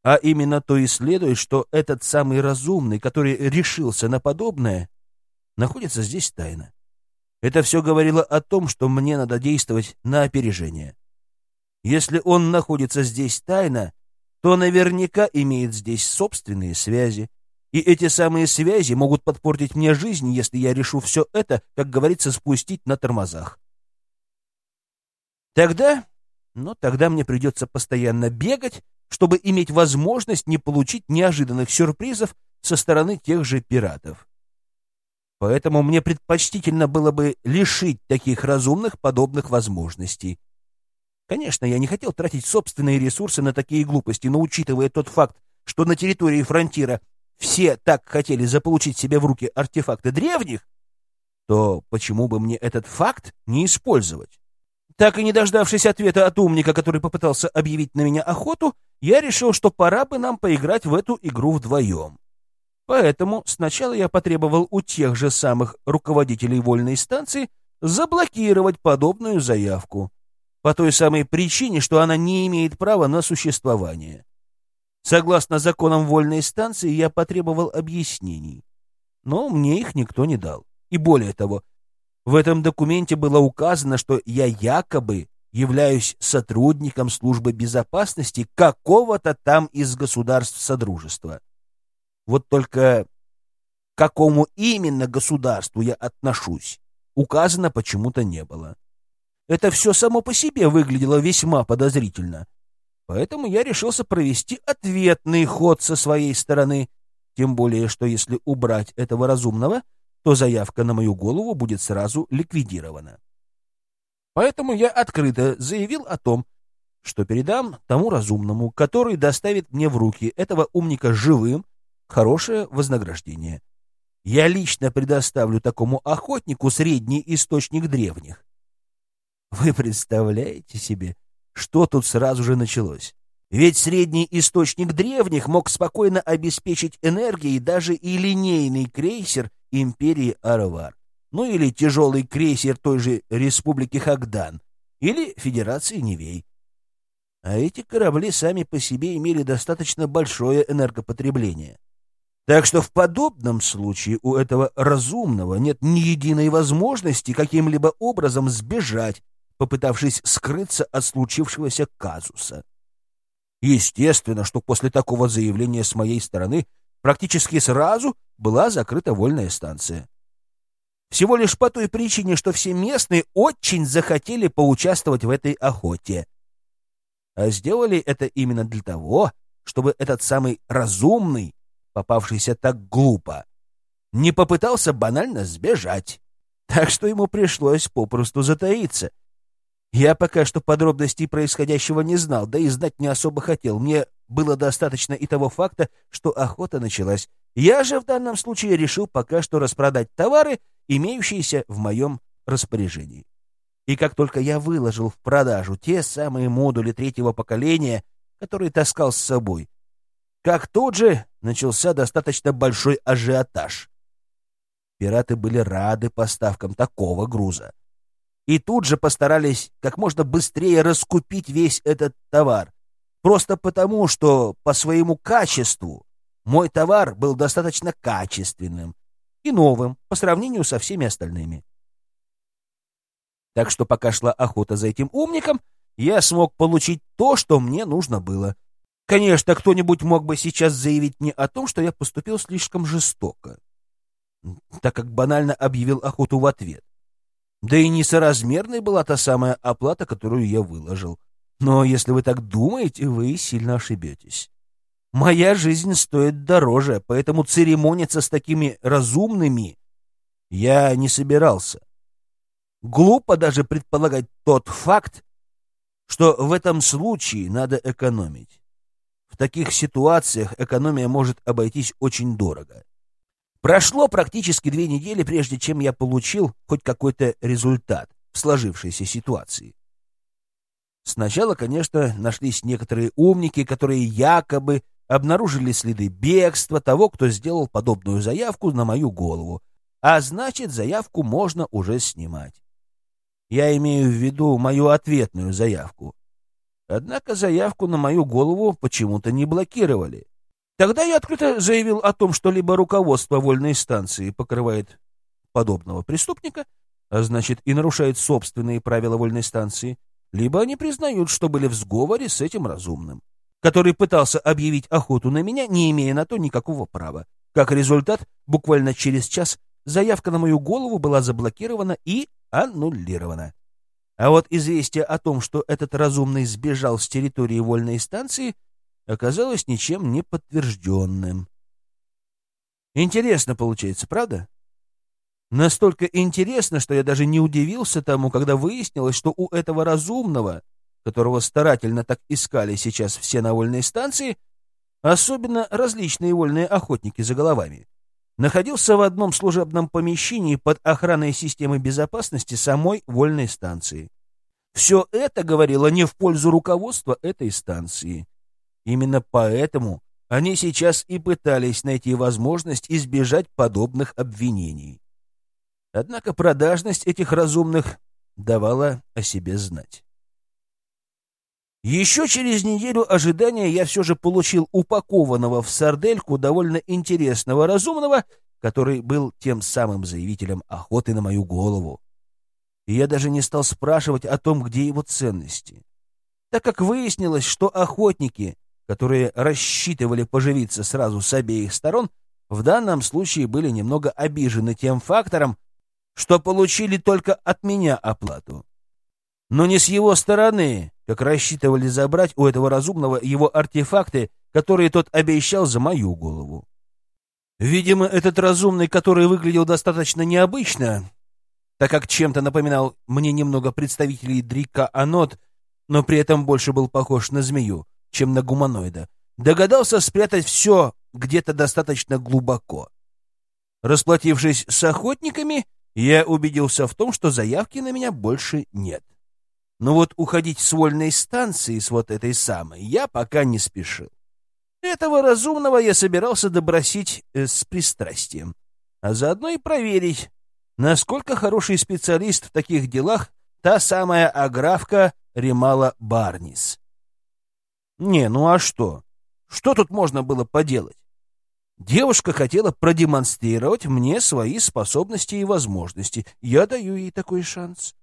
А именно то и следует, что этот самый разумный, который решился на подобное, находится здесь тайно. Это все говорило о том, что мне надо действовать на опережение. Если он находится здесь тайно, то наверняка имеет здесь собственные связи. И эти самые связи могут подпортить мне жизнь, если я решу все это, как говорится, спустить на тормозах. Тогда, ну, тогда мне придется постоянно бегать, чтобы иметь возможность не получить неожиданных сюрпризов со стороны тех же пиратов. Поэтому мне предпочтительно было бы лишить таких разумных подобных возможностей. Конечно, я не хотел тратить собственные ресурсы на такие глупости, но учитывая тот факт, что на территории фронтира все так хотели заполучить себе в руки артефакты древних, то почему бы мне этот факт не использовать? Так и не дождавшись ответа от умника, который попытался объявить на меня охоту, я решил, что пора бы нам поиграть в эту игру вдвоем. Поэтому сначала я потребовал у тех же самых руководителей вольной станции заблокировать подобную заявку, по той самой причине, что она не имеет права на существование. Согласно законам вольной станции, я потребовал объяснений, но мне их никто не дал. И более того, в этом документе было указано, что я якобы являюсь сотрудником службы безопасности какого-то там из государств Содружества. Вот только к какому именно государству я отношусь, указано почему-то не было. Это все само по себе выглядело весьма подозрительно. Поэтому я решился провести ответный ход со своей стороны, тем более, что если убрать этого разумного, то заявка на мою голову будет сразу ликвидирована. Поэтому я открыто заявил о том, что передам тому разумному, который доставит мне в руки этого умника живым, хорошее вознаграждение. Я лично предоставлю такому охотнику средний источник древних. Вы представляете себе, что тут сразу же началось? Ведь средний источник древних мог спокойно обеспечить энергией даже и линейный крейсер империи Аравар ну или тяжелый крейсер той же Республики Хагдан, или Федерации Невей. А эти корабли сами по себе имели достаточно большое энергопотребление. Так что в подобном случае у этого разумного нет ни единой возможности каким-либо образом сбежать, попытавшись скрыться от случившегося казуса. Естественно, что после такого заявления с моей стороны практически сразу была закрыта вольная станция. Всего лишь по той причине, что все местные очень захотели поучаствовать в этой охоте. А сделали это именно для того, чтобы этот самый разумный, попавшийся так глупо, не попытался банально сбежать. Так что ему пришлось попросту затаиться. Я пока что подробностей происходящего не знал, да и знать не особо хотел. Мне было достаточно и того факта, что охота началась. Я же в данном случае решил пока что распродать товары имеющиеся в моем распоряжении. И как только я выложил в продажу те самые модули третьего поколения, которые таскал с собой, как тут же начался достаточно большой ажиотаж. Пираты были рады поставкам такого груза. И тут же постарались как можно быстрее раскупить весь этот товар. Просто потому, что по своему качеству мой товар был достаточно качественным и новым по сравнению со всеми остальными. Так что пока шла охота за этим умником, я смог получить то, что мне нужно было. Конечно, кто-нибудь мог бы сейчас заявить мне о том, что я поступил слишком жестоко, так как банально объявил охоту в ответ. Да и несоразмерной была та самая оплата, которую я выложил. Но если вы так думаете, вы сильно ошибетесь. Моя жизнь стоит дороже, поэтому церемониться с такими разумными я не собирался. Глупо даже предполагать тот факт, что в этом случае надо экономить. В таких ситуациях экономия может обойтись очень дорого. Прошло практически две недели, прежде чем я получил хоть какой-то результат в сложившейся ситуации. Сначала, конечно, нашлись некоторые умники, которые якобы обнаружили следы бегства того, кто сделал подобную заявку на мою голову, а значит, заявку можно уже снимать. Я имею в виду мою ответную заявку. Однако заявку на мою голову почему-то не блокировали. Тогда я открыто заявил о том, что либо руководство вольной станции покрывает подобного преступника, а значит и нарушает собственные правила вольной станции, либо они признают, что были в сговоре с этим разумным, который пытался объявить охоту на меня, не имея на то никакого права. Как результат, буквально через час заявка на мою голову была заблокирована и аннулирована. А вот известие о том, что этот разумный сбежал с территории вольной станции, оказалось ничем не подтвержденным. Интересно получается, правда? Настолько интересно, что я даже не удивился тому, когда выяснилось, что у этого разумного, которого старательно так искали сейчас все на вольной станции, особенно различные вольные охотники за головами, находился в одном служебном помещении под охраной системы безопасности самой вольной станции. Все это говорило не в пользу руководства этой станции. Именно поэтому они сейчас и пытались найти возможность избежать подобных обвинений. Однако продажность этих разумных давала о себе знать. Еще через неделю ожидания я все же получил упакованного в сардельку довольно интересного разумного, который был тем самым заявителем охоты на мою голову. И я даже не стал спрашивать о том, где его ценности. Так как выяснилось, что охотники, которые рассчитывали поживиться сразу с обеих сторон, в данном случае были немного обижены тем фактором, что получили только от меня оплату. Но не с его стороны, как рассчитывали забрать у этого разумного его артефакты, которые тот обещал за мою голову. Видимо, этот разумный, который выглядел достаточно необычно, так как чем-то напоминал мне немного представителей Дрика Анот, но при этом больше был похож на змею, чем на гуманоида, догадался спрятать все где-то достаточно глубоко. Расплатившись с охотниками, я убедился в том, что заявки на меня больше нет. Но вот уходить с вольной станции, с вот этой самой, я пока не спешил. Этого разумного я собирался добросить э, с пристрастием, а заодно и проверить, насколько хороший специалист в таких делах та самая аграфка Ремала Барнис. Не, ну а что? Что тут можно было поделать? Девушка хотела продемонстрировать мне свои способности и возможности. Я даю ей такой шанс.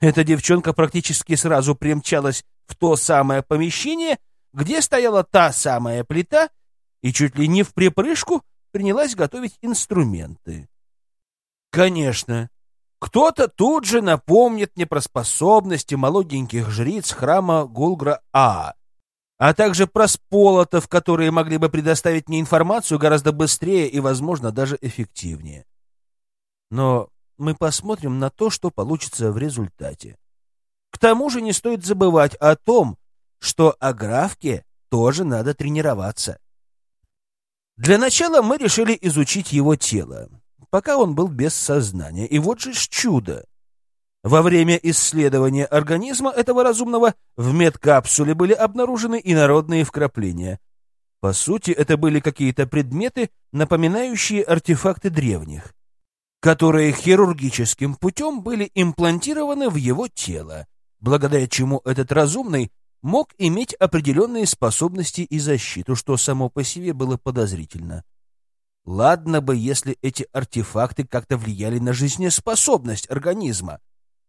Эта девчонка практически сразу примчалась в то самое помещение, где стояла та самая плита, и чуть ли не в припрыжку принялась готовить инструменты. Конечно, кто-то тут же напомнит мне про способности молоденьких жриц храма Гулгра-А, а также про сполотов, которые могли бы предоставить мне информацию гораздо быстрее и, возможно, даже эффективнее. Но мы посмотрим на то, что получится в результате. К тому же не стоит забывать о том, что Аграфке тоже надо тренироваться. Для начала мы решили изучить его тело, пока он был без сознания. И вот же ж чудо! Во время исследования организма этого разумного в медкапсуле были обнаружены инородные вкрапления. По сути, это были какие-то предметы, напоминающие артефакты древних, которые хирургическим путем были имплантированы в его тело, благодаря чему этот разумный мог иметь определенные способности и защиту, что само по себе было подозрительно. Ладно бы, если эти артефакты как-то влияли на жизнеспособность организма.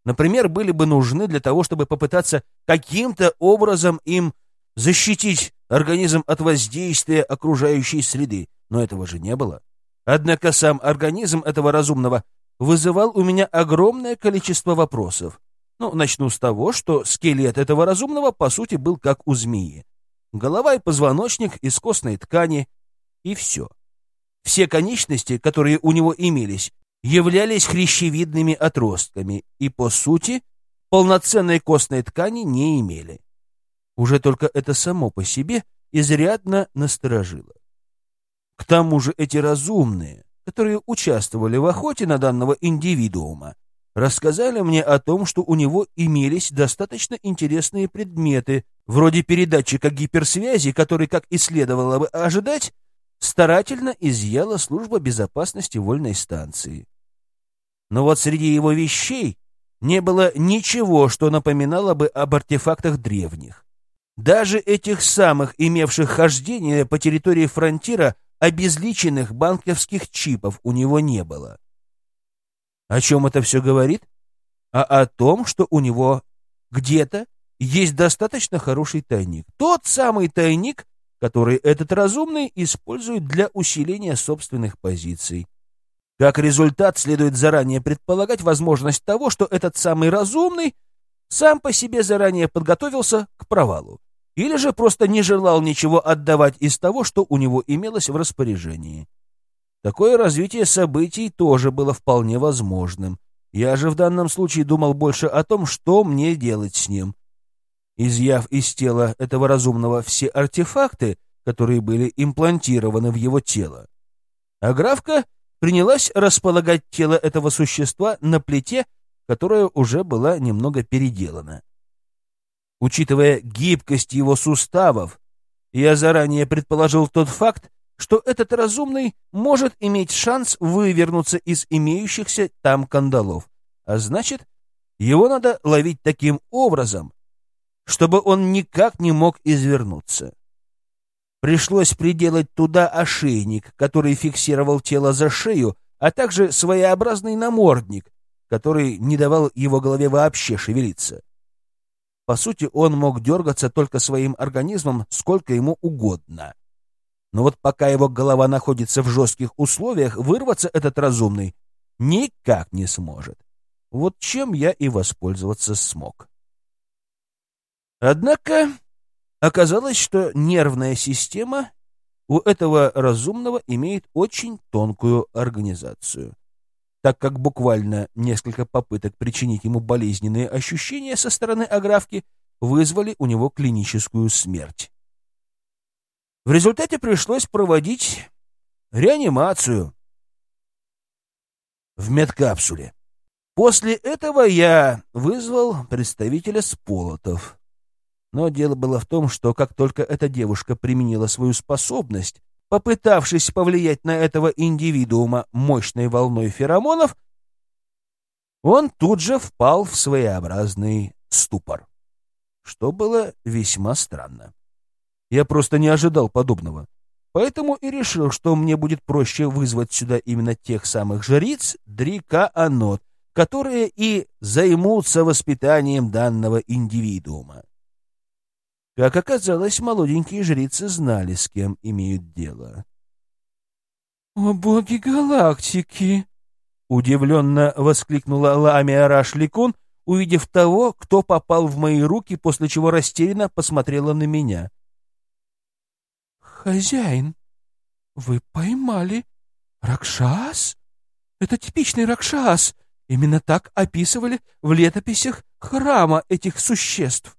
Например, были бы нужны для того, чтобы попытаться каким-то образом им защитить организм от воздействия окружающей среды. Но этого же не было. Однако сам организм этого разумного вызывал у меня огромное количество вопросов. Ну, начну с того, что скелет этого разумного, по сути, был как у змеи. Голова и позвоночник из костной ткани, и все. Все конечности, которые у него имелись, являлись хрящевидными отростками и, по сути, полноценной костной ткани не имели. Уже только это само по себе изрядно насторожило. К тому же эти разумные, которые участвовали в охоте на данного индивидуума, рассказали мне о том, что у него имелись достаточно интересные предметы, вроде передатчика гиперсвязи, который, как и следовало бы ожидать, старательно изъяла служба безопасности вольной станции. Но вот среди его вещей не было ничего, что напоминало бы об артефактах древних. Даже этих самых, имевших хождение по территории фронтира, обезличенных банковских чипов у него не было. О чем это все говорит? А о том, что у него где-то есть достаточно хороший тайник. Тот самый тайник, который этот разумный использует для усиления собственных позиций. Как результат, следует заранее предполагать возможность того, что этот самый разумный сам по себе заранее подготовился к провалу, или же просто не желал ничего отдавать из того, что у него имелось в распоряжении. Такое развитие событий тоже было вполне возможным. Я же в данном случае думал больше о том, что мне делать с ним. Изъяв из тела этого разумного все артефакты, которые были имплантированы в его тело, Аграфка принялась располагать тело этого существа на плите, которая уже была немного переделана. Учитывая гибкость его суставов, я заранее предположил тот факт, что этот разумный может иметь шанс вывернуться из имеющихся там кандалов. А значит, его надо ловить таким образом, чтобы он никак не мог извернуться. Пришлось приделать туда ошейник, который фиксировал тело за шею, а также своеобразный намордник, который не давал его голове вообще шевелиться. По сути, он мог дергаться только своим организмом сколько ему угодно. Но вот пока его голова находится в жестких условиях, вырваться этот разумный никак не сможет. Вот чем я и воспользоваться смог. Однако оказалось, что нервная система у этого разумного имеет очень тонкую организацию, так как буквально несколько попыток причинить ему болезненные ощущения со стороны аграфки вызвали у него клиническую смерть. В результате пришлось проводить реанимацию в медкапсуле. После этого я вызвал представителя Сполотов. Но дело было в том, что как только эта девушка применила свою способность, попытавшись повлиять на этого индивидуума мощной волной феромонов, он тут же впал в своеобразный ступор, что было весьма странно. Я просто не ожидал подобного. Поэтому и решил, что мне будет проще вызвать сюда именно тех самых жриц Дрика Анот, которые и займутся воспитанием данного индивидуума. Как оказалось, молоденькие жрицы знали, с кем имеют дело. «О боги галактики!» — удивленно воскликнула Ламия Рашликун, увидев того, кто попал в мои руки, после чего растерянно посмотрела на меня. «Хозяин, вы поймали Ракшас? Это типичный Ракшас. Именно так описывали в летописях храма этих существ.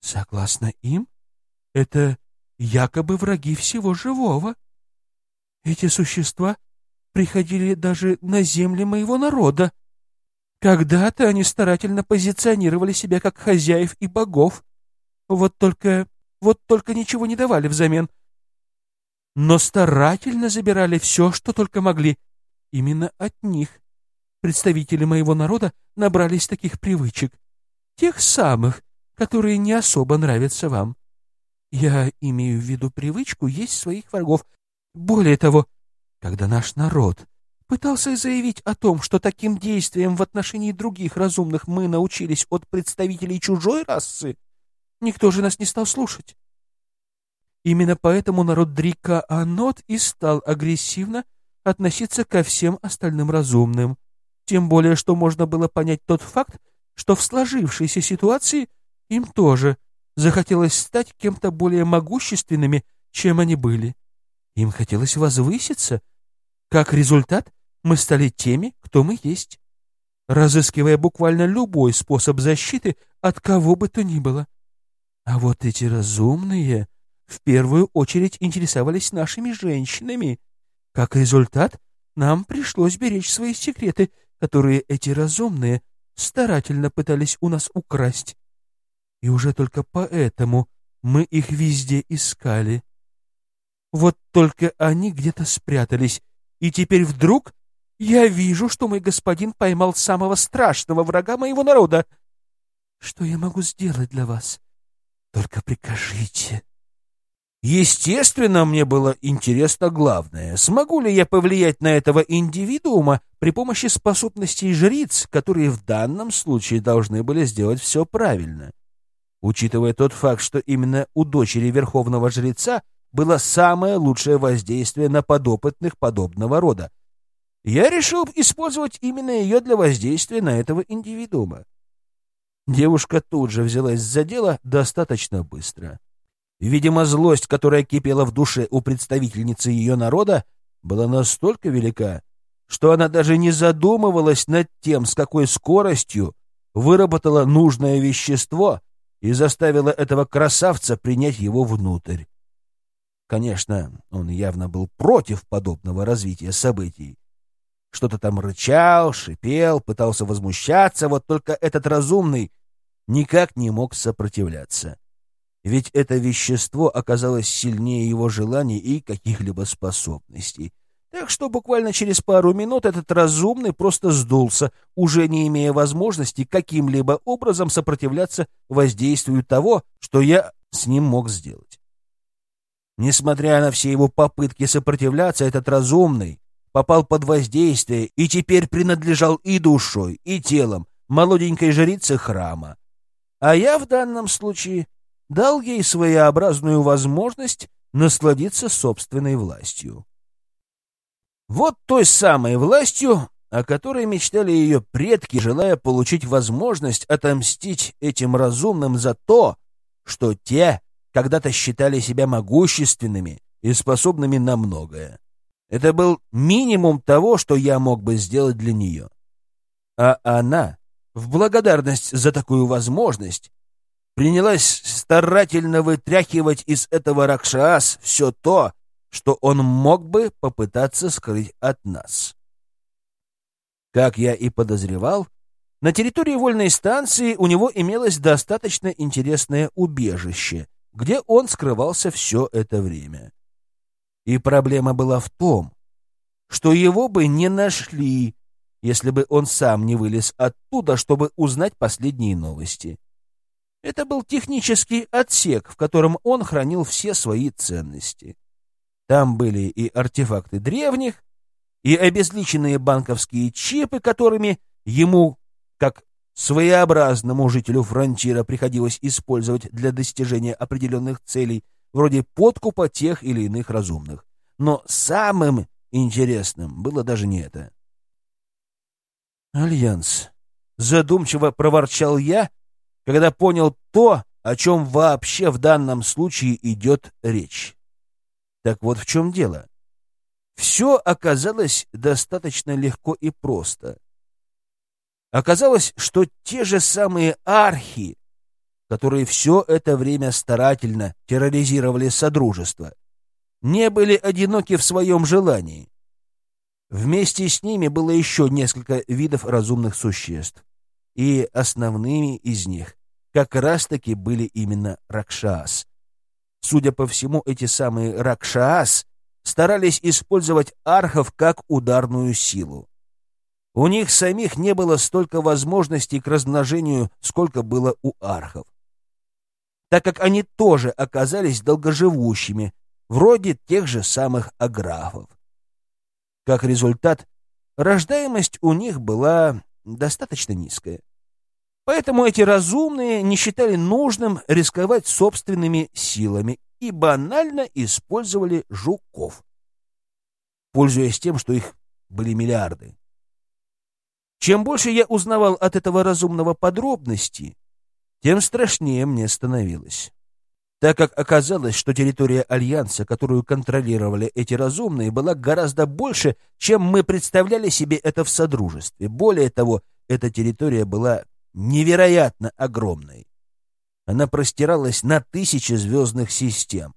Согласно им, это якобы враги всего живого. Эти существа приходили даже на земли моего народа. Когда-то они старательно позиционировали себя как хозяев и богов. Вот только... вот только ничего не давали взамен. Но старательно забирали все, что только могли. Именно от них представители моего народа набрались таких привычек. Тех самых, которые не особо нравятся вам. Я имею в виду привычку есть своих врагов. Более того, когда наш народ пытался заявить о том, что таким действием в отношении других разумных мы научились от представителей чужой расы, никто же нас не стал слушать. Именно поэтому народ Дрика Анот и стал агрессивно относиться ко всем остальным разумным. Тем более, что можно было понять тот факт, что в сложившейся ситуации им тоже захотелось стать кем-то более могущественными, чем они были. Им хотелось возвыситься. Как результат, мы стали теми, кто мы есть, разыскивая буквально любой способ защиты от кого бы то ни было. А вот эти разумные в первую очередь интересовались нашими женщинами. Как результат, нам пришлось беречь свои секреты, которые эти разумные старательно пытались у нас украсть. И уже только поэтому мы их везде искали. Вот только они где-то спрятались, и теперь вдруг я вижу, что мой господин поймал самого страшного врага моего народа. Что я могу сделать для вас? Только прикажите. Естественно, мне было интересно главное. Смогу ли я повлиять на этого индивидуума при помощи способностей жриц, которые в данном случае должны были сделать все правильно? Учитывая тот факт, что именно у дочери верховного жреца было самое лучшее воздействие на подопытных подобного рода, я решил использовать именно ее для воздействия на этого индивидуума. Девушка тут же взялась за дело достаточно быстро. Видимо, злость, которая кипела в душе у представительницы ее народа, была настолько велика, что она даже не задумывалась над тем, с какой скоростью выработала нужное вещество и заставила этого красавца принять его внутрь. Конечно, он явно был против подобного развития событий, что-то там рычал, шипел, пытался возмущаться, вот только этот разумный никак не мог сопротивляться. Ведь это вещество оказалось сильнее его желаний и каких-либо способностей. Так что буквально через пару минут этот разумный просто сдулся, уже не имея возможности каким-либо образом сопротивляться воздействию того, что я с ним мог сделать. Несмотря на все его попытки сопротивляться, этот разумный попал под воздействие и теперь принадлежал и душой, и телом молоденькой жрицы храма. А я в данном случае дал ей своеобразную возможность насладиться собственной властью. Вот той самой властью, о которой мечтали ее предки, желая получить возможность отомстить этим разумным за то, что те когда-то считали себя могущественными и способными на многое. Это был минимум того, что я мог бы сделать для нее. А она, в благодарность за такую возможность, принялась старательно вытряхивать из этого Ракшас все то, что он мог бы попытаться скрыть от нас. Как я и подозревал, на территории вольной станции у него имелось достаточно интересное убежище, где он скрывался все это время. И проблема была в том, что его бы не нашли, если бы он сам не вылез оттуда, чтобы узнать последние новости. Это был технический отсек, в котором он хранил все свои ценности. Там были и артефакты древних, и обезличенные банковские чипы, которыми ему, как своеобразному жителю фронтира, приходилось использовать для достижения определенных целей — вроде подкупа тех или иных разумных. Но самым интересным было даже не это. «Альянс», — задумчиво проворчал я, когда понял то, о чем вообще в данном случае идет речь. Так вот в чем дело. Все оказалось достаточно легко и просто. Оказалось, что те же самые архи, которые все это время старательно терроризировали Содружество, не были одиноки в своем желании. Вместе с ними было еще несколько видов разумных существ, и основными из них как раз-таки были именно Ракшас. Судя по всему, эти самые Ракшас старались использовать архов как ударную силу. У них самих не было столько возможностей к размножению, сколько было у архов. Так как они тоже оказались долгоживущими, вроде тех же самых аграфов. Как результат, рождаемость у них была достаточно низкая. Поэтому эти разумные не считали нужным рисковать собственными силами и банально использовали жуков, пользуясь тем, что их были миллиарды. Чем больше я узнавал от этого разумного подробности, тем страшнее мне становилось. Так как оказалось, что территория Альянса, которую контролировали эти разумные, была гораздо больше, чем мы представляли себе это в Содружестве. Более того, эта территория была невероятно огромной. Она простиралась на тысячи звездных систем.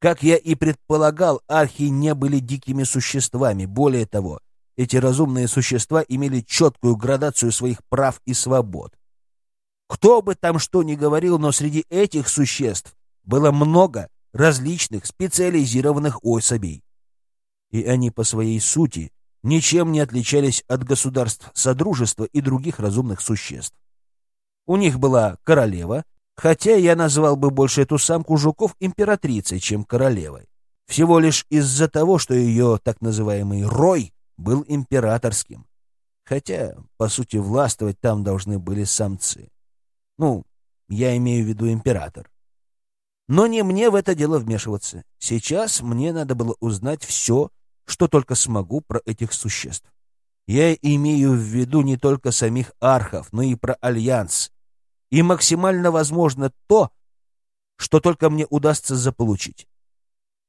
Как я и предполагал, архи не были дикими существами. Более того, эти разумные существа имели четкую градацию своих прав и свобод. Кто бы там что ни говорил, но среди этих существ было много различных специализированных особей. И они по своей сути ничем не отличались от государств Содружества и других разумных существ. У них была королева, хотя я назвал бы больше эту самку жуков императрицей, чем королевой. Всего лишь из-за того, что ее так называемый «рой» был императорским. Хотя, по сути, властвовать там должны были самцы. Ну, я имею в виду император. Но не мне в это дело вмешиваться. Сейчас мне надо было узнать все, что только смогу про этих существ. Я имею в виду не только самих архов, но и про Альянс. И максимально возможно то, что только мне удастся заполучить.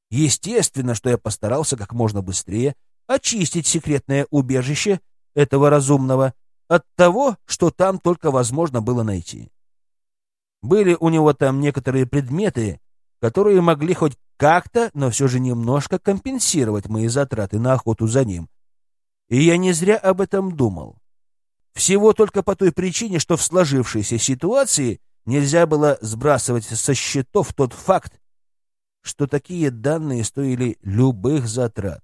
Естественно, что я постарался как можно быстрее очистить секретное убежище этого разумного от того, что там только возможно было найти. Были у него там некоторые предметы, которые могли хоть как-то, но все же немножко компенсировать мои затраты на охоту за ним. И я не зря об этом думал. Всего только по той причине, что в сложившейся ситуации нельзя было сбрасывать со счетов тот факт, что такие данные стоили любых затрат.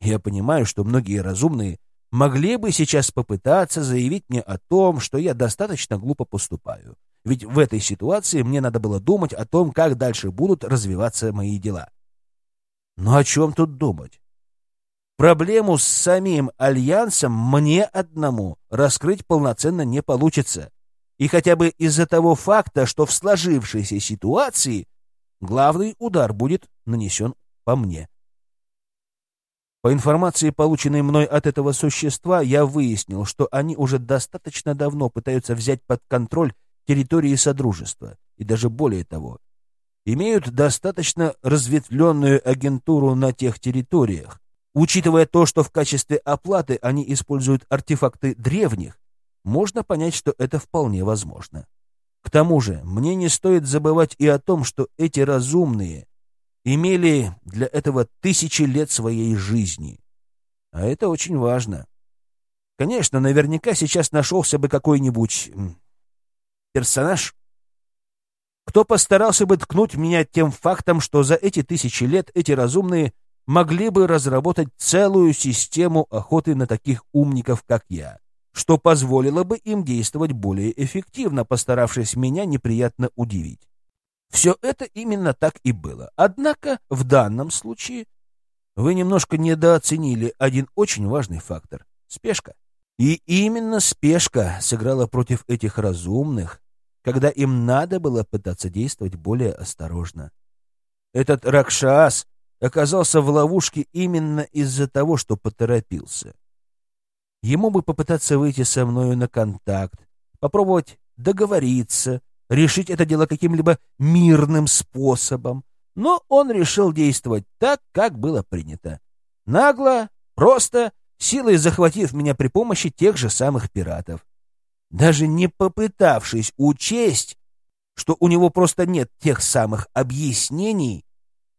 Я понимаю, что многие разумные могли бы сейчас попытаться заявить мне о том, что я достаточно глупо поступаю. Ведь в этой ситуации мне надо было думать о том, как дальше будут развиваться мои дела. Но о чем тут думать? Проблему с самим Альянсом мне одному раскрыть полноценно не получится. И хотя бы из-за того факта, что в сложившейся ситуации главный удар будет нанесен по мне. По информации, полученной мной от этого существа, я выяснил, что они уже достаточно давно пытаются взять под контроль территории Содружества, и даже более того, имеют достаточно разветвленную агентуру на тех территориях. Учитывая то, что в качестве оплаты они используют артефакты древних, можно понять, что это вполне возможно. К тому же, мне не стоит забывать и о том, что эти разумные имели для этого тысячи лет своей жизни. А это очень важно. Конечно, наверняка сейчас нашелся бы какой-нибудь персонаж, кто постарался бы ткнуть меня тем фактом, что за эти тысячи лет эти разумные могли бы разработать целую систему охоты на таких умников, как я, что позволило бы им действовать более эффективно, постаравшись меня неприятно удивить. Все это именно так и было. Однако в данном случае вы немножко недооценили один очень важный фактор — спешка. И именно спешка сыграла против этих разумных, когда им надо было пытаться действовать более осторожно. Этот Ракшас оказался в ловушке именно из-за того, что поторопился. Ему бы попытаться выйти со мною на контакт, попробовать договориться, решить это дело каким-либо мирным способом. Но он решил действовать так, как было принято. Нагло, просто, силой захватив меня при помощи тех же самых пиратов. Даже не попытавшись учесть, что у него просто нет тех самых объяснений,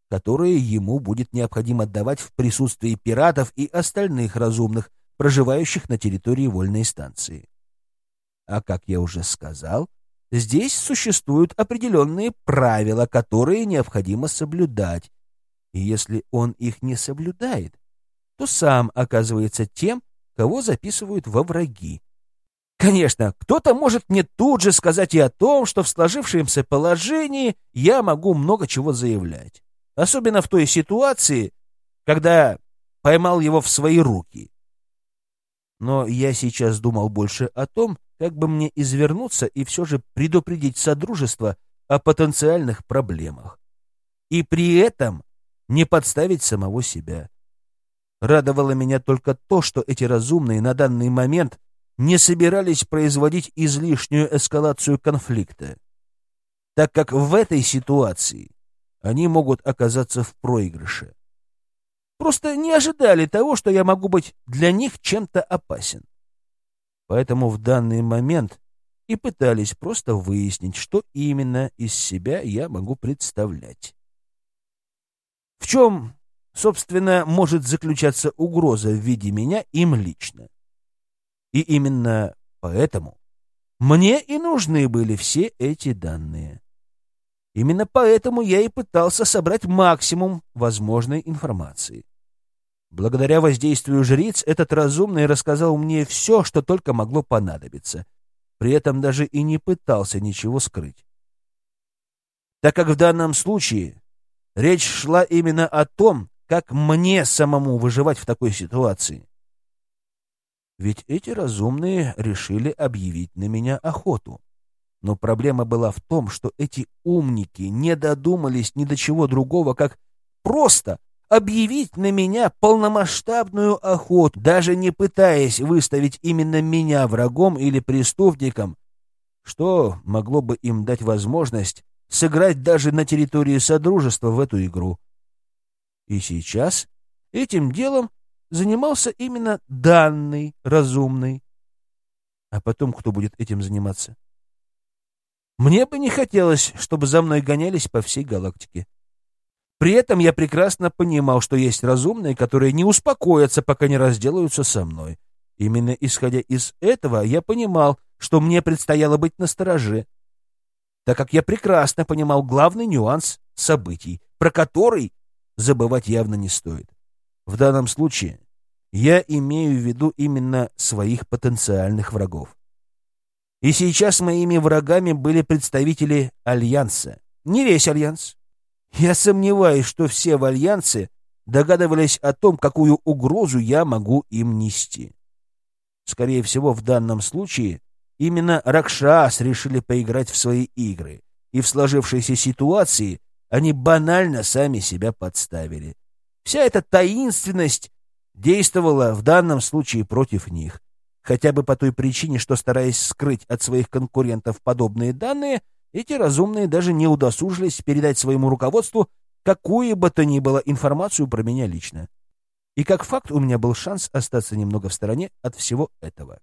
которые ему будет необходимо давать в присутствии пиратов и остальных разумных, проживающих на территории вольной станции. А как я уже сказал, здесь существуют определенные правила, которые необходимо соблюдать, и если он их не соблюдает, то сам оказывается тем, кого записывают во враги. Конечно, кто-то может мне тут же сказать и о том, что в сложившемся положении я могу много чего заявлять. Особенно в той ситуации, когда поймал его в свои руки. Но я сейчас думал больше о том, как бы мне извернуться и все же предупредить Содружество о потенциальных проблемах. И при этом не подставить самого себя. Радовало меня только то, что эти разумные на данный момент не собирались производить излишнюю эскалацию конфликта, так как в этой ситуации они могут оказаться в проигрыше. Просто не ожидали того, что я могу быть для них чем-то опасен. Поэтому в данный момент и пытались просто выяснить, что именно из себя я могу представлять. В чем, собственно, может заключаться угроза в виде меня им лично? И именно поэтому мне и нужны были все эти данные. Именно поэтому я и пытался собрать максимум возможной информации. Благодаря воздействию жриц этот разумный рассказал мне все, что только могло понадобиться. При этом даже и не пытался ничего скрыть. Так как в данном случае Речь шла именно о том, как мне самому выживать в такой ситуации. Ведь эти разумные решили объявить на меня охоту. Но проблема была в том, что эти умники не додумались ни до чего другого, как просто объявить на меня полномасштабную охоту, даже не пытаясь выставить именно меня врагом или преступником, что могло бы им дать возможность сыграть даже на территории Содружества в эту игру. И сейчас этим делом занимался именно данный разумный. А потом кто будет этим заниматься? Мне бы не хотелось, чтобы за мной гонялись по всей галактике. При этом я прекрасно понимал, что есть разумные, которые не успокоятся, пока не разделаются со мной. Именно исходя из этого я понимал, что мне предстояло быть настороже, так как я прекрасно понимал главный нюанс событий, про который забывать явно не стоит. В данном случае я имею в виду именно своих потенциальных врагов. И сейчас моими врагами были представители Альянса. Не весь Альянс. Я сомневаюсь, что все в Альянсе догадывались о том, какую угрозу я могу им нести. Скорее всего, в данном случае Именно Ракшас решили поиграть в свои игры, и в сложившейся ситуации они банально сами себя подставили. Вся эта таинственность действовала в данном случае против них, хотя бы по той причине, что, стараясь скрыть от своих конкурентов подобные данные, эти разумные даже не удосужились передать своему руководству какую бы то ни было информацию про меня лично. И как факт у меня был шанс остаться немного в стороне от всего этого.